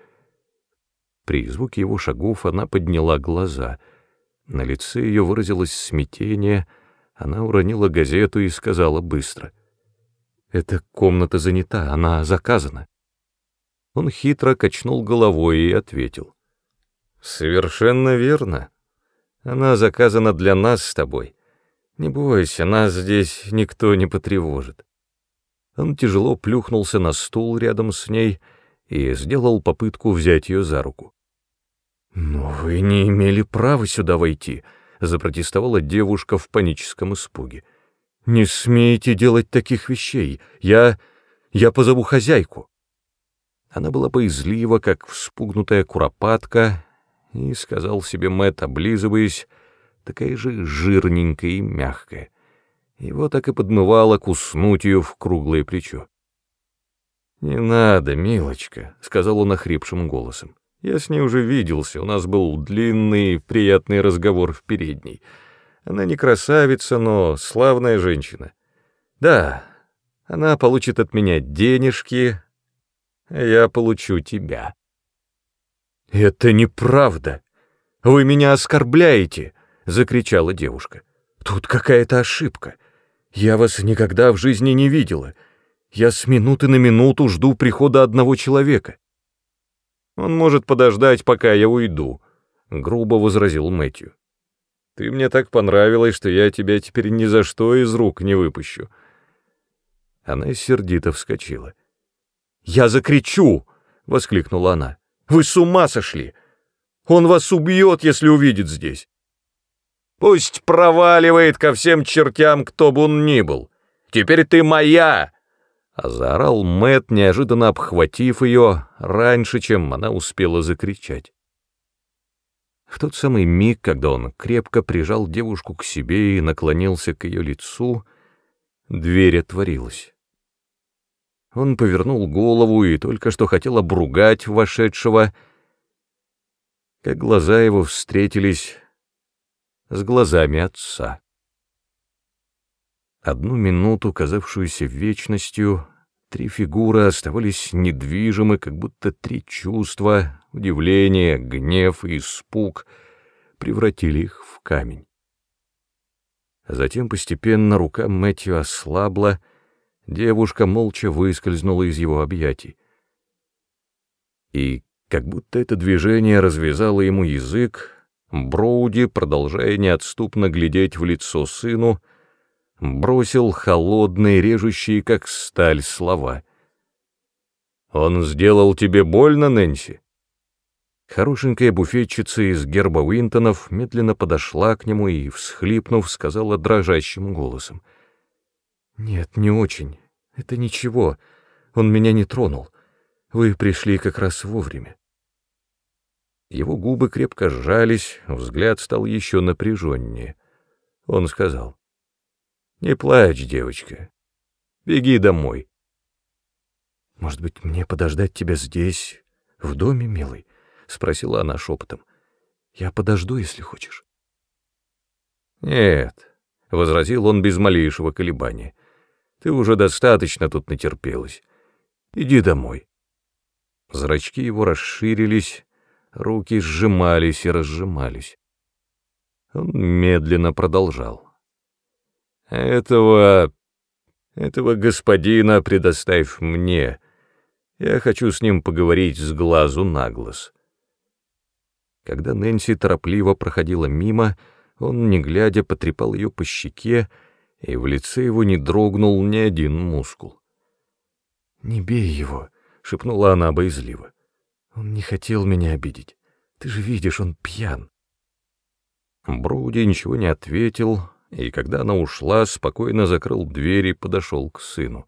При звуке его шагов она подняла глаза. На лице ее выразилось смятение, она уронила газету и сказала быстро. «Эта комната занята, она заказана». Он хитро качнул головой и ответил. «Совершенно верно. Она заказана для нас с тобой. Не бойся, нас здесь никто не потревожит». Он тяжело плюхнулся на стул рядом с ней и сделал попытку взять ее за руку. «Но вы не имели права сюда войти», — запротестовала девушка в паническом испуге. «Не смейте делать таких вещей. Я... я позову хозяйку». Она была боязлива, как вспугнутая куропатка, и, сказал себе Мэтт, облизываясь, такая же жирненькая и мягкая. Его так и подмывало куснуть ее в круглое плечо. «Не надо, милочка», — сказал он охрипшим голосом. «Я с ней уже виделся, у нас был длинный, приятный разговор в передней. Она не красавица, но славная женщина. Да, она получит от меня денежки, а я получу тебя». «Это неправда! Вы меня оскорбляете!» — закричала девушка. «Тут какая-то ошибка. Я вас никогда в жизни не видела. Я с минуты на минуту жду прихода одного человека». «Он может подождать, пока я уйду», — грубо возразил Мэтью. «Ты мне так понравилась, что я тебя теперь ни за что из рук не выпущу». Она сердито вскочила. «Я закричу!» — воскликнула она. Вы с ума сошли! Он вас убьет, если увидит здесь. Пусть проваливает ко всем чертям, кто бы он ни был. Теперь ты моя!» А заорал Мэт, неожиданно обхватив ее раньше, чем она успела закричать. В тот самый миг, когда он крепко прижал девушку к себе и наклонился к ее лицу, дверь отворилась. Он повернул голову и только что хотел обругать вошедшего, как глаза его встретились с глазами отца. Одну минуту, казавшуюся вечностью, три фигуры оставались недвижимы, как будто три чувства — удивление, гнев и испуг — превратили их в камень. Затем постепенно рука Мэтью ослабла, Девушка молча выскользнула из его объятий. И как будто это движение развязало ему язык, Броуди, продолжая неотступно глядеть в лицо сыну, бросил холодные, режущие, как сталь, слова. «Он сделал тебе больно, Нэнси?» Хорошенькая буфетчица из герба Уинтонов медленно подошла к нему и, всхлипнув, сказала дрожащим голосом. «Нет, не очень. Это ничего. Он меня не тронул. Вы пришли как раз вовремя. Его губы крепко сжались, взгляд стал еще напряженнее. Он сказал, «Не плачь, девочка. Беги домой». «Может быть, мне подождать тебя здесь, в доме, милый?» — спросила она шепотом. «Я подожду, если хочешь». «Нет», — возразил он без малейшего колебания. Ты уже достаточно тут натерпелась. Иди домой. Зрачки его расширились, руки сжимались и разжимались. Он медленно продолжал. Этого... этого господина предоставь мне. Я хочу с ним поговорить с глазу на глаз». Когда Нэнси торопливо проходила мимо, он, не глядя, потрепал ее по щеке, и в лице его не дрогнул ни один мускул. «Не бей его», — шепнула она боязливо. «Он не хотел меня обидеть. Ты же видишь, он пьян». Броуди ничего не ответил, и когда она ушла, спокойно закрыл дверь и подошел к сыну.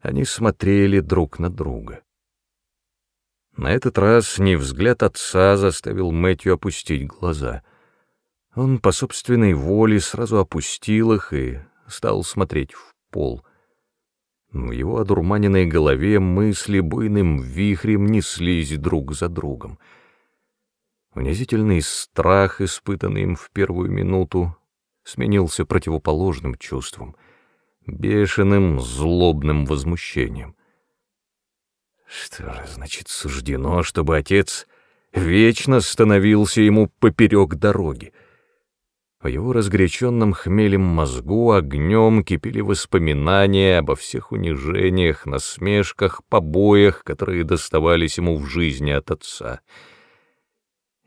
Они смотрели друг на друга. На этот раз не взгляд отца заставил Мэтью опустить глаза. Он по собственной воле сразу опустил их и стал смотреть в пол. В его одурманенной голове мысли буйным вихрем неслись друг за другом. Унизительный страх, испытанный им в первую минуту, сменился противоположным чувством, бешеным, злобным возмущением. Что же, значит, суждено, чтобы отец вечно становился ему поперек дороги? В его разгоряченном хмелем мозгу огнем кипели воспоминания обо всех унижениях, насмешках, побоях, которые доставались ему в жизни от отца.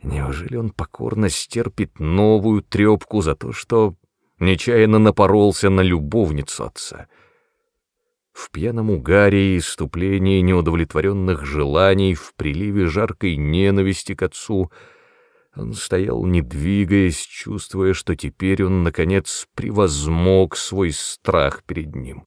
Неужели он покорно стерпит новую трепку за то, что нечаянно напоролся на любовницу отца — в пьяном угаре и иступлении неудовлетворенных желаний, в приливе жаркой ненависти к отцу, он стоял, не двигаясь, чувствуя, что теперь он, наконец, превозмог свой страх перед ним.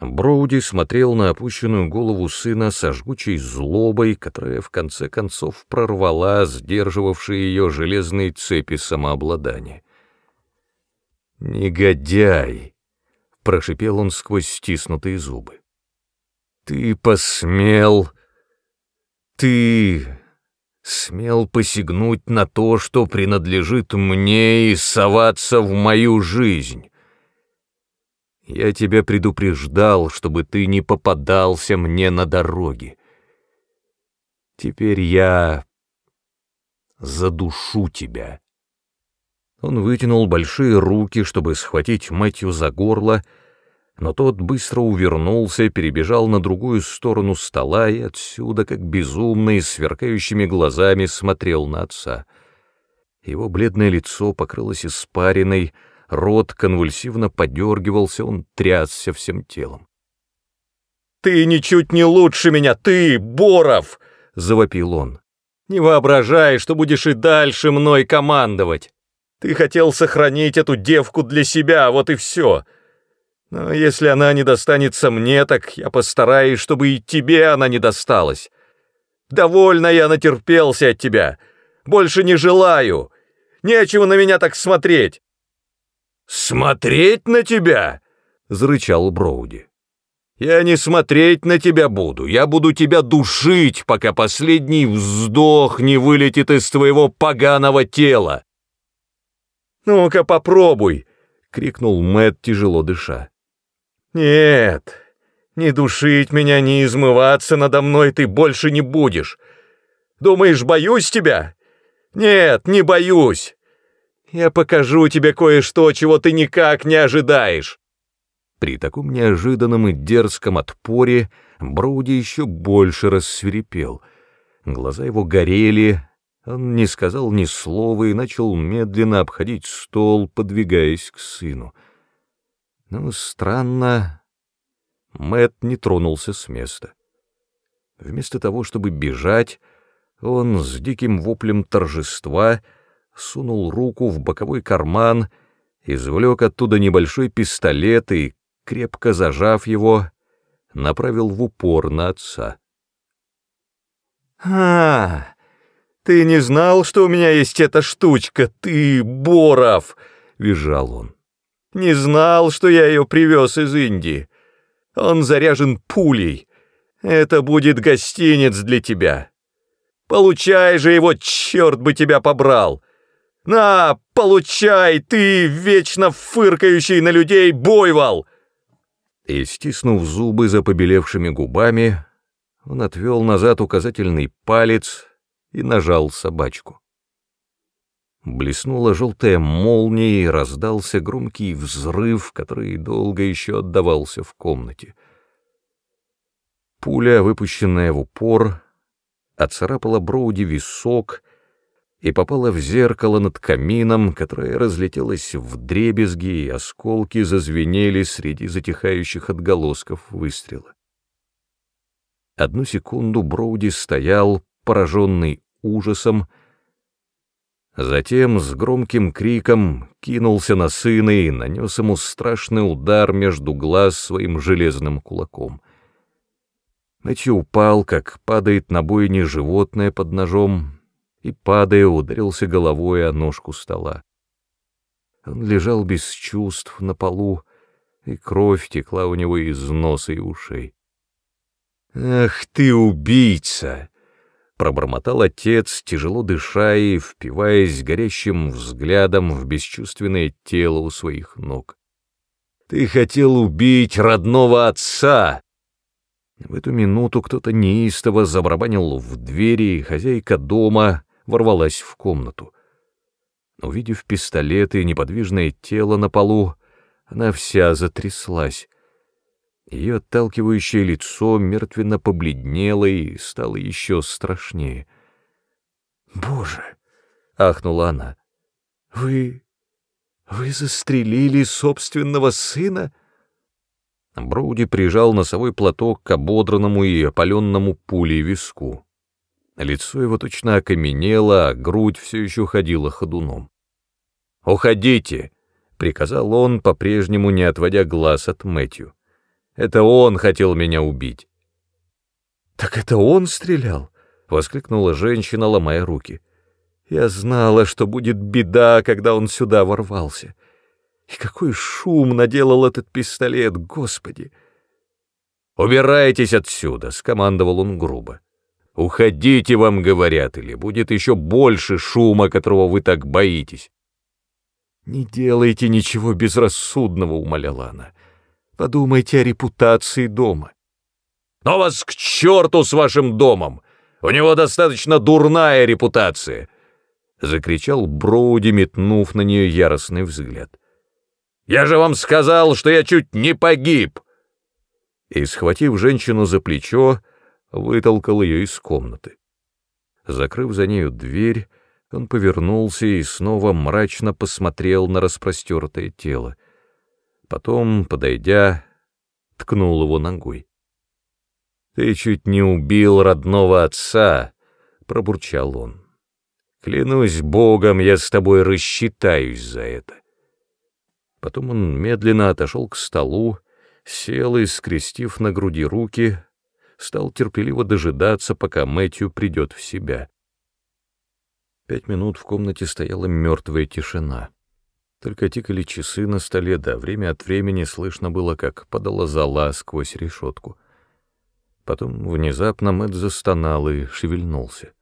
Броуди смотрел на опущенную голову сына со жгучей злобой, которая в конце концов прорвала сдерживавшие ее железные цепи самообладания. «Негодяй!» — прошипел он сквозь стиснутые зубы. «Ты посмел... Ты смел посягнуть на то, что принадлежит мне, и соваться в мою жизнь. Я тебя предупреждал, чтобы ты не попадался мне на дороге. Теперь я задушу тебя». Он вытянул большие руки, чтобы схватить Мэтью за горло, но тот быстро увернулся, перебежал на другую сторону стола и отсюда, как безумный, сверкающими глазами смотрел на отца. Его бледное лицо покрылось испариной, рот конвульсивно подергивался, он трясся всем телом. «Ты ничуть не лучше меня, ты, Боров!» — завопил он. «Не воображай, что будешь и дальше мной командовать!» Ты хотел сохранить эту девку для себя, вот и все. Но если она не достанется мне, так я постараюсь, чтобы и тебе она не досталась. Довольно я натерпелся от тебя. Больше не желаю. Нечего на меня так смотреть. «Смотреть на тебя?» — зарычал Броуди. «Я не смотреть на тебя буду, я буду тебя душить, пока последний вздох не вылетит из твоего поганого тела. «Ну-ка, попробуй!» — крикнул Мэт, тяжело дыша. «Нет, не душить меня, не измываться надо мной ты больше не будешь. Думаешь, боюсь тебя? Нет, не боюсь. Я покажу тебе кое-что, чего ты никак не ожидаешь». При таком неожиданном и дерзком отпоре Броуди еще больше рассверепел. Глаза его горели, он не сказал ни слова и начал медленно обходить стол, подвигаясь к сыну. Но странно, Мэт не тронулся с места. Вместо того, чтобы бежать, он с диким воплем торжества сунул руку в боковой карман, извлек оттуда небольшой пистолет и, крепко зажав его, направил в упор на отца. «А, «Ты не знал, что у меня есть эта штучка, ты, Боров!» — визжал он. «Не знал, что я ее привез из Индии. Он заряжен пулей. Это будет гостиниц для тебя. Получай же его, черт бы тебя побрал! На, получай, ты, вечно фыркающий на людей бойвал!» И, стиснув зубы за побелевшими губами, он отвел назад указательный палец — и нажал собачку. Блеснула желтая молния и раздался громкий взрыв, который долго еще отдавался в комнате. Пуля, выпущенная в упор, отцарапала Броуди висок и попала в зеркало над камином, которое разлетелось в дребезги, и осколки зазвенели среди затихающих отголосков выстрела. Одну секунду Броуди стоял, пораженный ужасом, Затем с громким криком кинулся на сына и нанес ему страшный удар между глаз своим железным кулаком. Мэтью упал, как падает на бойне животное под ножом, и, падая, ударился головой о ножку стола. Он лежал без чувств на полу, и кровь текла у него из носа и ушей. «Ах ты, убийца!» пробормотал отец, тяжело дыша и впиваясь горящим взглядом в бесчувственное тело у своих ног. «Ты хотел убить родного отца!» В эту минуту кто-то неистово забарабанил в двери, и хозяйка дома ворвалась в комнату. Увидев пистолет и неподвижное тело на полу, она вся затряслась. Ее отталкивающее лицо мертвенно побледнело и стало еще страшнее. «Боже!» — ахнула она. «Вы... вы застрелили собственного сына?» Броуди прижал носовой платок к ободранному и опаленному пулей виску. Лицо его точно окаменело, а грудь все еще ходила ходуном. «Уходите!» — приказал он, по-прежнему не отводя глаз от Мэтью. Это он хотел меня убить. «Так это он стрелял?» — воскликнула женщина, ломая руки. «Я знала, что будет беда, когда он сюда ворвался. И какой шум наделал этот пистолет, Господи!» «Убирайтесь отсюда!» — скомандовал он грубо. «Уходите, вам говорят, или будет еще больше шума, которого вы так боитесь». «Не делайте ничего безрассудного», — умоляла она. Подумайте о репутации дома. Но вас к черту с вашим домом! У него достаточно дурная репутация!» Закричал Броуди, метнув на нее яростный взгляд. «Я же вам сказал, что я чуть не погиб!» И, схватив женщину за плечо, вытолкал ее из комнаты. Закрыв за нею дверь, он повернулся и снова мрачно посмотрел на распростертое тело. Потом, подойдя, ткнул его ногой. «Ты чуть не убил родного отца», — пробурчал он. «Клянусь Богом, я с тобой рассчитаюсь за это». Потом он медленно отошел к столу, сел и, скрестив на груди руки, стал терпеливо дожидаться, пока Мэтью придет в себя. Пять минут в комнате стояла мертвая тишина. Только тикали часы на столе, да время от времени слышно было, как падала зола сквозь решетку. Потом внезапно Мэтт застонал и шевельнулся.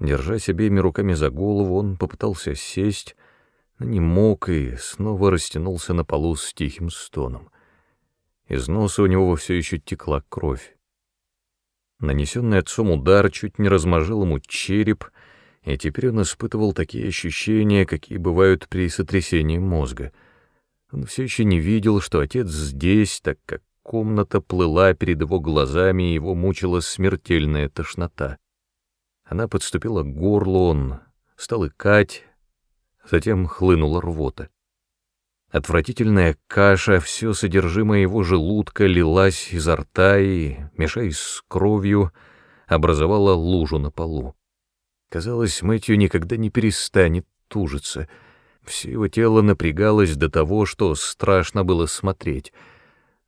Держась обеими руками за голову, он попытался сесть, но не мог и снова растянулся на полу с тихим стоном. Из носа у него все еще текла кровь. Нанесенный отцом удар чуть не размажил ему череп — и теперь он испытывал такие ощущения, какие бывают при сотрясении мозга. Он все еще не видел, что отец здесь, так как комната плыла перед его глазами, и его мучила смертельная тошнота. Она подступила к горлу, он стал икать, затем хлынула рвота. Отвратительная каша, все содержимое его желудка лилась изо рта и, мешаясь с кровью, образовала лужу на полу. Казалось, Мэтью никогда не перестанет тужиться. Все его тело напрягалось до того, что страшно было смотреть.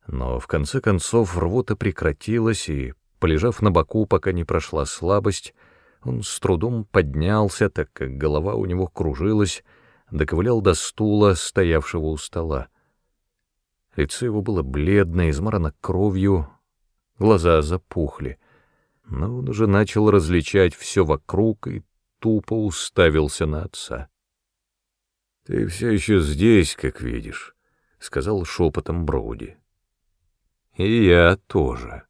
Но в конце концов рвота прекратилась, и, полежав на боку, пока не прошла слабость, он с трудом поднялся, так как голова у него кружилась, доковылял до стула, стоявшего у стола. Лицо его было бледно, измарано кровью, глаза запухли — но он уже начал различать все вокруг и тупо уставился на отца. — Ты все еще здесь, как видишь, — сказал шепотом Броуди. — И я тоже.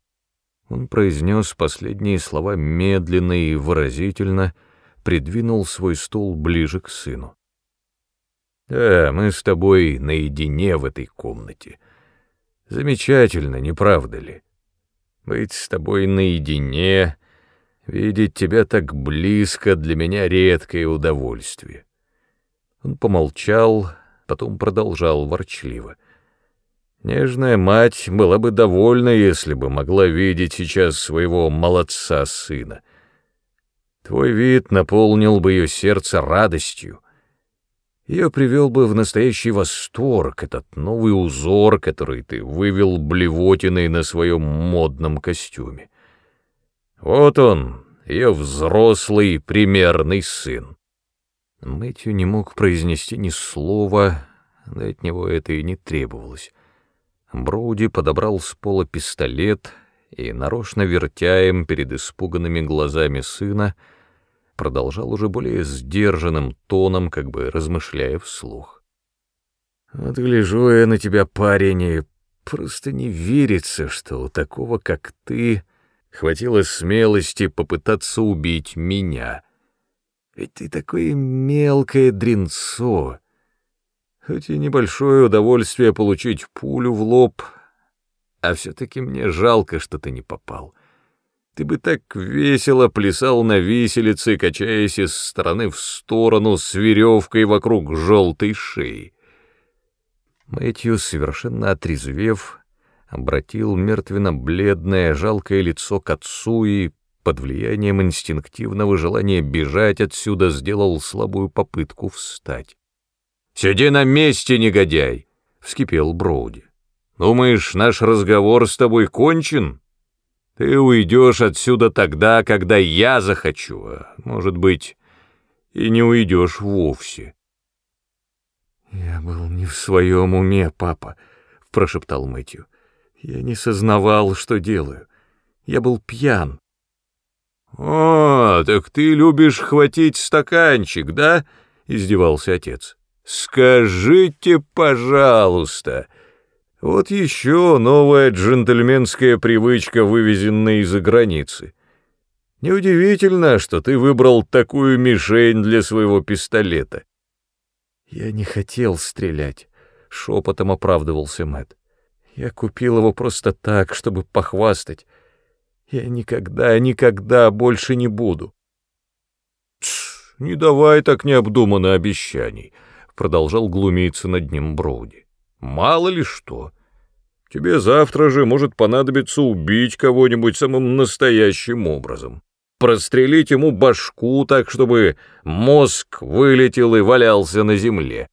Он произнес последние слова медленно и выразительно, придвинул свой стул ближе к сыну. «Да, мы с тобой наедине в этой комнате. Замечательно, не правда ли? Быть с тобой наедине, видеть тебя так близко для меня редкое удовольствие». Он помолчал, потом продолжал ворчливо. Нежная мать была бы довольна, если бы могла видеть сейчас своего молодца сына. Твой вид наполнил бы ее сердце радостью. Ее привел бы в настоящий восторг этот новый узор, который ты вывел блевотиной на своем модном костюме. Вот он, ее взрослый примерный сын. Мэтью не мог произнести ни слова, да от него это и не требовалось. Броуди подобрал с пола пистолет и, нарочно вертя им перед испуганными глазами сына, продолжал уже более сдержанным тоном, как бы размышляя вслух. «Вот гляжу я на тебя, парень, и просто не верится, что у такого, как ты, хватило смелости попытаться убить меня. Ведь ты такое мелкое дренцо. Хоть и небольшое удовольствие получить пулю в лоб, а все-таки мне жалко, что ты не попал». Ты бы так весело плясал на виселице, качаясь из стороны в сторону с веревкой вокруг желтой шеи. Мэтью, совершенно отрезвев, обратил мертвенно-бледное, жалкое лицо к отцу и, под влиянием инстинктивного желания бежать отсюда, сделал слабую попытку встать. «Сиди на месте, негодяй!» — вскипел Броуди. «Думаешь, наш разговор с тобой кончен?» Ты уйдешь отсюда тогда, когда я захочу, а, может быть, и не уйдешь вовсе. «Я был не в своем уме, папа», — прошептал Мэтью. «Я не сознавал, что делаю. Я был пьян». «О, так ты любишь хватить стаканчик, да?» — издевался отец. «Скажите, пожалуйста, вот еще новая джентльменская привычка, вывезенная из-за границы. Неудивительно, что ты выбрал такую мишень для своего пистолета. Я не хотел стрелять, шепотом оправдывался Мэт. Я купил его просто так, чтобы похвастать. Я никогда, никогда больше не буду. Тш, не давай так необдуманно обещаний, продолжал глумиться над ним Броуди. Мало ли что. Тебе завтра же может понадобиться убить кого-нибудь самым настоящим образом. Прострелить ему башку так, чтобы мозг вылетел и валялся на земле.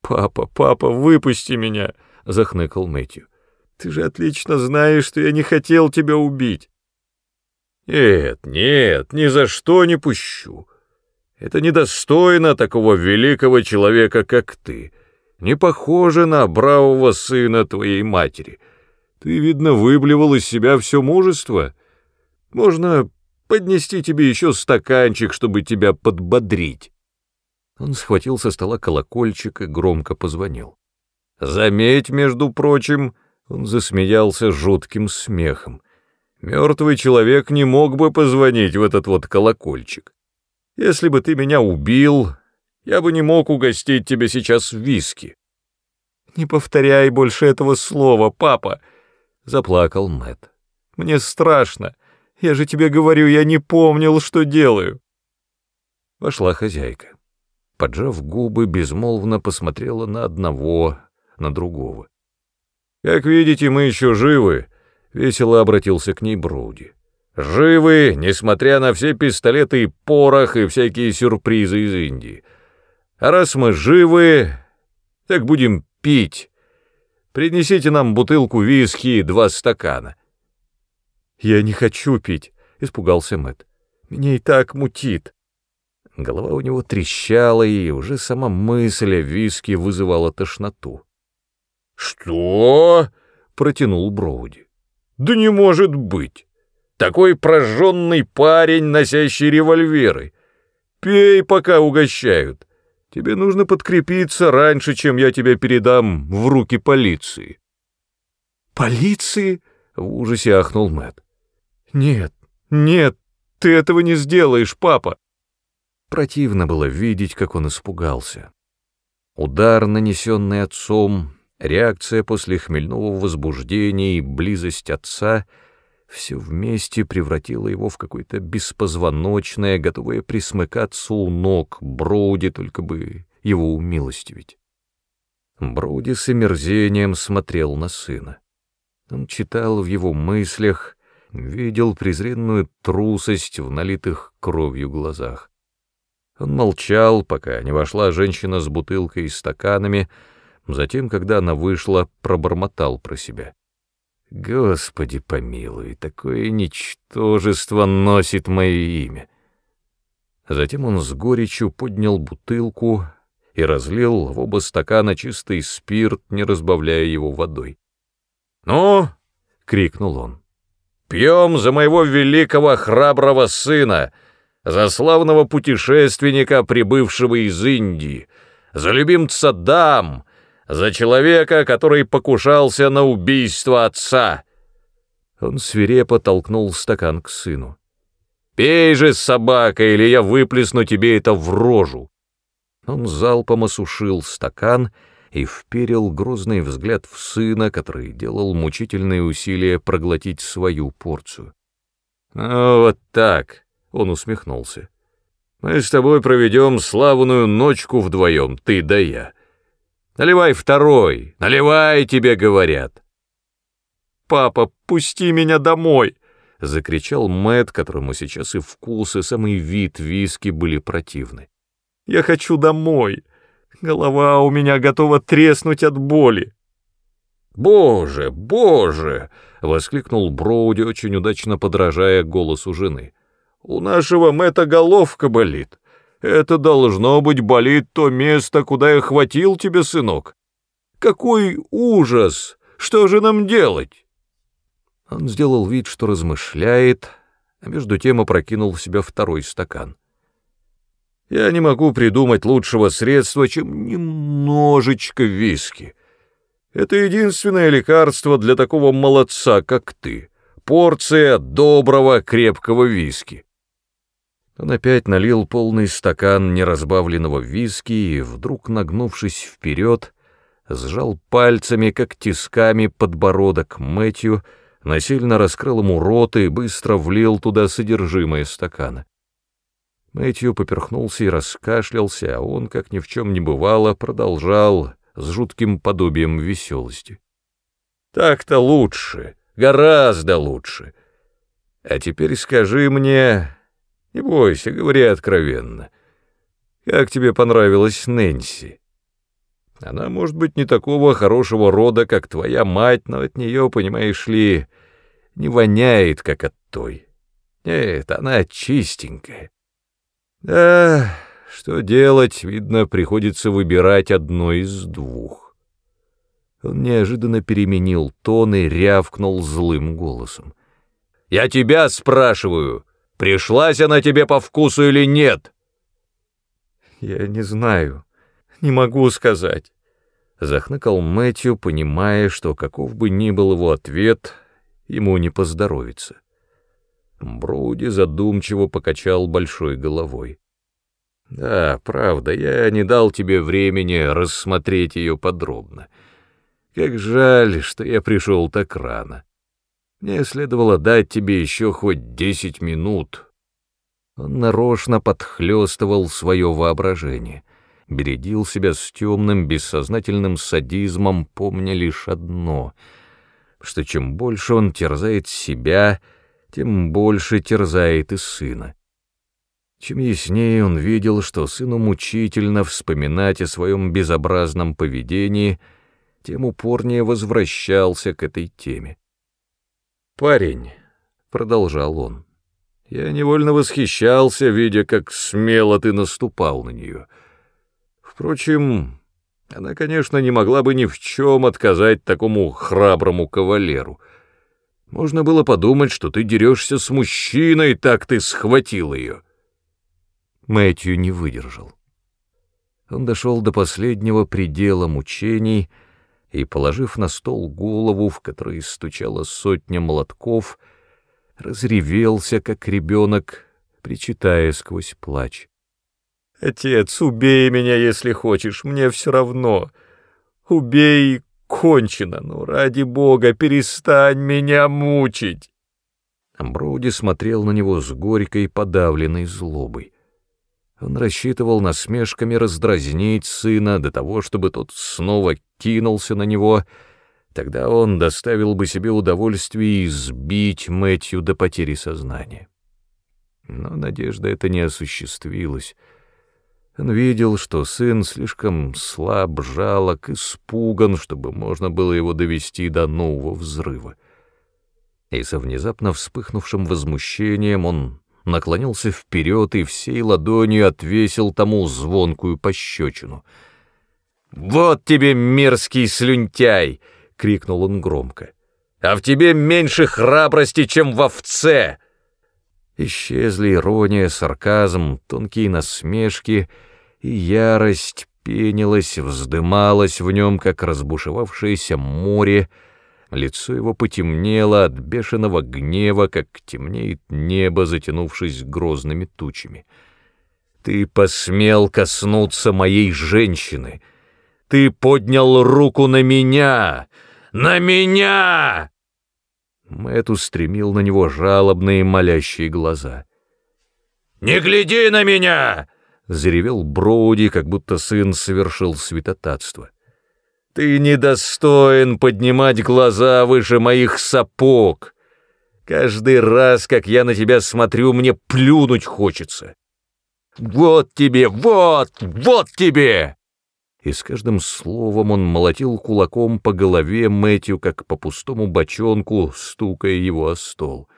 «Папа, папа, выпусти меня!» — захныкал Мэтью. «Ты же отлично знаешь, что я не хотел тебя убить». «Нет, нет, ни за что не пущу. Это недостойно такого великого человека, как ты не похоже на бравого сына твоей матери. Ты, видно, выблевал из себя все мужество. Можно поднести тебе еще стаканчик, чтобы тебя подбодрить». Он схватил со стола колокольчик и громко позвонил. «Заметь, между прочим...» Он засмеялся жутким смехом. «Мертвый человек не мог бы позвонить в этот вот колокольчик. Если бы ты меня убил, я бы не мог угостить тебя сейчас виски. Не повторяй больше этого слова, папа, заплакал Мэт. Мне страшно. Я же тебе говорю, я не помнил, что делаю. Вошла хозяйка. Поджав губы, безмолвно посмотрела на одного, на другого. «Как видите, мы еще живы», — весело обратился к ней Броуди. «Живы, несмотря на все пистолеты и порох и всякие сюрпризы из Индии. А раз мы живы, так будем пить. Принесите нам бутылку виски и два стакана. Я не хочу пить, испугался Мэт. Меня и так мутит. Голова у него трещала, и уже сама мысль о виске вызывала тошноту. «Что?» — протянул Броуди. «Да не может быть! Такой прожженный парень, носящий револьверы! Пей, пока угощают!» Тебе нужно подкрепиться раньше, чем я тебя передам в руки полиции. Полиции? В ужасе ахнул Мэт. Нет, нет, ты этого не сделаешь, папа. Противно было видеть, как он испугался. Удар, нанесенный отцом, реакция после хмельного возбуждения и близость отца — все вместе превратило его в какое-то беспозвоночное, готовое присмыкаться у ног Броуди, только бы его умилостивить. Броуди с омерзением смотрел на сына. Он читал в его мыслях, видел презренную трусость в налитых кровью глазах. Он молчал, пока не вошла женщина с бутылкой и стаканами, затем, когда она вышла, пробормотал про себя. Господи помилуй, такое ничтожество носит мое имя. Затем он с горечью поднял бутылку и разлил в оба стакана чистый спирт, не разбавляя его водой. «Ну!» — крикнул он. «Пьем за моего великого храброго сына, за славного путешественника, прибывшего из Индии, за любимца дам, за человека, который покушался на убийство отца!» Он свирепо толкнул стакан к сыну. «Пей же, собака, или я выплесну тебе это в рожу!» Он залпом осушил стакан и вперил грозный взгляд в сына, который делал мучительные усилия проглотить свою порцию. «Ну, вот так!» — он усмехнулся. «Мы с тобой проведем славную ночку вдвоем, ты да я. Наливай второй, наливай, тебе говорят. Папа, пусти меня домой, закричал Мэт, которому сейчас и вкус, и самый вид виски были противны. Я хочу домой. Голова у меня готова треснуть от боли. «Боже, боже!» — воскликнул Броуди, очень удачно подражая голосу жены. «У нашего Мэтта головка болит. Это должно быть болит то место, куда я хватил тебе, сынок. Какой ужас! Что же нам делать?» Он сделал вид, что размышляет, а между тем опрокинул в себя второй стакан. «Я не могу придумать лучшего средства, чем немножечко виски. Это единственное лекарство для такого молодца, как ты. Порция доброго крепкого виски». Он опять налил полный стакан неразбавленного виски и, вдруг нагнувшись вперед, сжал пальцами, как тисками, подбородок Мэтью, насильно раскрыл ему рот и быстро влил туда содержимое стакана. Мэтью поперхнулся и раскашлялся, а он, как ни в чем не бывало, продолжал с жутким подобием веселости. «Так-то лучше, гораздо лучше. А теперь скажи мне, не бойся, говори откровенно. Как тебе понравилась Нэнси? Она, может быть, не такого хорошего рода, как твоя мать, но от нее, понимаешь ли, не воняет, как от той. Нет, она чистенькая. Да, что делать, видно, приходится выбирать одно из двух. Он неожиданно переменил тон и рявкнул злым голосом. «Я тебя спрашиваю!» Пришлась она тебе по вкусу или нет?» «Я не знаю, не могу сказать», — захныкал Мэтью, понимая, что каков бы ни был его ответ, ему не поздоровится. Броуди задумчиво покачал большой головой. «Да, правда, я не дал тебе времени рассмотреть ее подробно. Как жаль, что я пришел так рано. Мне следовало дать тебе еще хоть десять минут. Он нарочно подхлёстывал свое воображение, бередил себя с темным, бессознательным садизмом, помня лишь одно, что чем больше он терзает себя, тем больше терзает и сына. Чем яснее он видел, что сыну мучительно вспоминать о своем безобразном поведении, тем упорнее возвращался к этой теме. «Парень», — продолжал он, — «я невольно восхищался, видя, как смело ты наступал на нее. Впрочем, она, конечно, не могла бы ни в чем отказать такому храброму кавалеру. Можно было подумать, что ты дерешься с мужчиной, так ты схватил ее». Мэтью не выдержал. Он дошел до последнего предела мучений — и, положив на стол голову, в которой стучала сотня молотков, разревелся, как ребенок, причитая сквозь плач. Отец, убей меня, если хочешь, мне все равно. Убей кончено, но ради бога перестань меня мучить. Броуди смотрел на него с горькой подавленной злобой. Он рассчитывал насмешками раздразнить сына до того, чтобы тот снова кинулся на него, тогда он доставил бы себе удовольствие избить Мэтью до потери сознания. Но надежда эта не осуществилась. Он видел, что сын слишком слаб, жалок, испуган, чтобы можно было его довести до нового взрыва. И со внезапно вспыхнувшим возмущением он наклонился вперед и всей ладонью отвесил тому звонкую пощечину. «Вот тебе мерзкий слюнтяй!» — крикнул он громко. «А в тебе меньше храбрости, чем в овце!» Исчезли ирония, сарказм, тонкие насмешки, и ярость пенилась, вздымалась в нем, как разбушевавшееся море, лицо его потемнело от бешеного гнева, как темнеет небо, затянувшись грозными тучами. «Ты посмел коснуться моей женщины! Ты поднял руку на меня! На меня!» Мэтт устремил на него жалобные молящие глаза. «Не гляди на меня!» — заревел Броуди, как будто сын совершил святотатство. «Ты недостоин поднимать глаза выше моих сапог. Каждый раз, как я на тебя смотрю, мне плюнуть хочется. Вот тебе, вот, вот тебе!» и с каждым словом он молотил кулаком по голове Мэтью, как по пустому бочонку, стукая его о стол.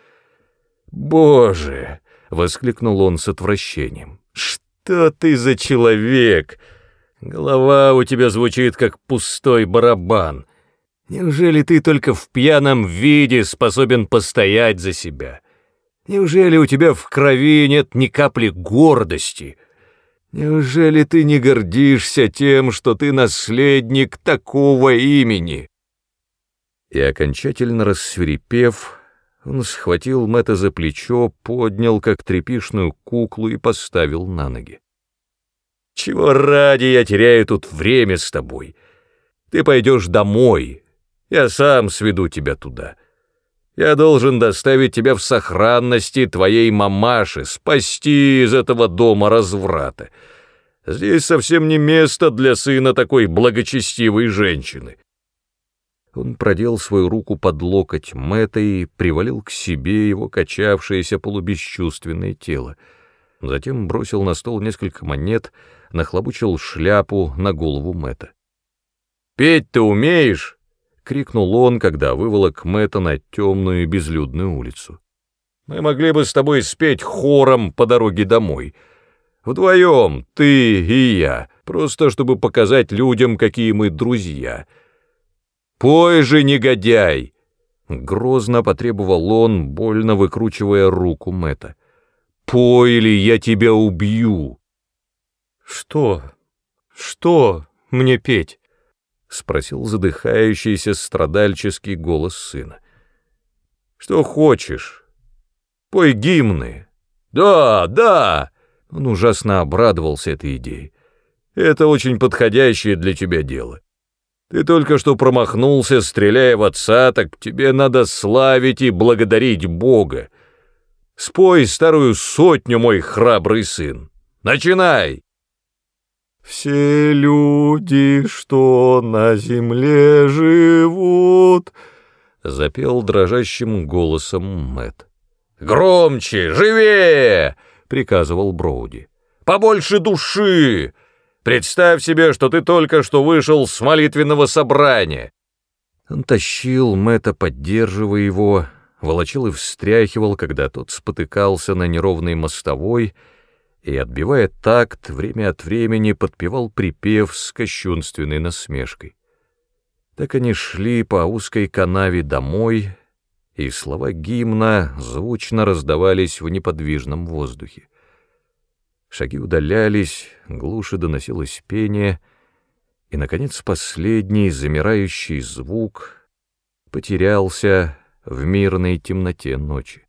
«Боже!» — воскликнул он с отвращением. «Что ты за человек? Голова у тебя звучит, как пустой барабан. Неужели ты только в пьяном виде способен постоять за себя? Неужели у тебя в крови нет ни капли гордости?» Неужели ты не гордишься тем, что ты наследник такого имени?» И окончательно рассверепев, он схватил Мэтта за плечо, поднял как тряпишную куклу и поставил на ноги. «Чего ради я теряю тут время с тобой? Ты пойдешь домой, я сам сведу тебя туда». Я должен доставить тебя в сохранности твоей мамаши, спасти из этого дома разврата. Здесь совсем не место для сына такой благочестивой женщины. Он продел свою руку под локоть Мэтта и привалил к себе его качавшееся полубесчувственное тело. Затем бросил на стол несколько монет, нахлобучил шляпу на голову Мэтта. «Петь ты умеешь?» — крикнул он, когда выволок Мэтта на темную безлюдную улицу. «Мы могли бы с тобой спеть хором по дороге домой. Вдвоем, ты и я, просто чтобы показать людям, какие мы друзья. Пой же, негодяй!» Грозно потребовал он, больно выкручивая руку Мэтта. «Пой, или я тебя убью!» «Что? Что мне петь?» — спросил задыхающийся страдальческий голос сына. «Что хочешь? Пой гимны!» «Да, да!» Он ужасно обрадовался этой идее. «Это очень подходящее для тебя дело. Ты только что промахнулся, стреляя в отца, так тебе надо славить и благодарить Бога. Спой старую сотню, мой храбрый сын. Начинай!» Все люди, что на земле живут, запел дрожащим голосом Мэт. Громче, живее, приказывал Броуди. Побольше души. Представь себе, что ты только что вышел с молитвенного собрания. Он тащил Мэтта, поддерживая его, волочил и встряхивал, когда тот спотыкался на неровной мостовой, и, отбивая такт, время от времени подпевал припев с кощунственной насмешкой. Так они шли по узкой канаве домой, и слова гимна звучно раздавались в неподвижном воздухе. Шаги удалялись, глуше доносилось пение, и, наконец, последний замирающий звук потерялся в мирной темноте ночи.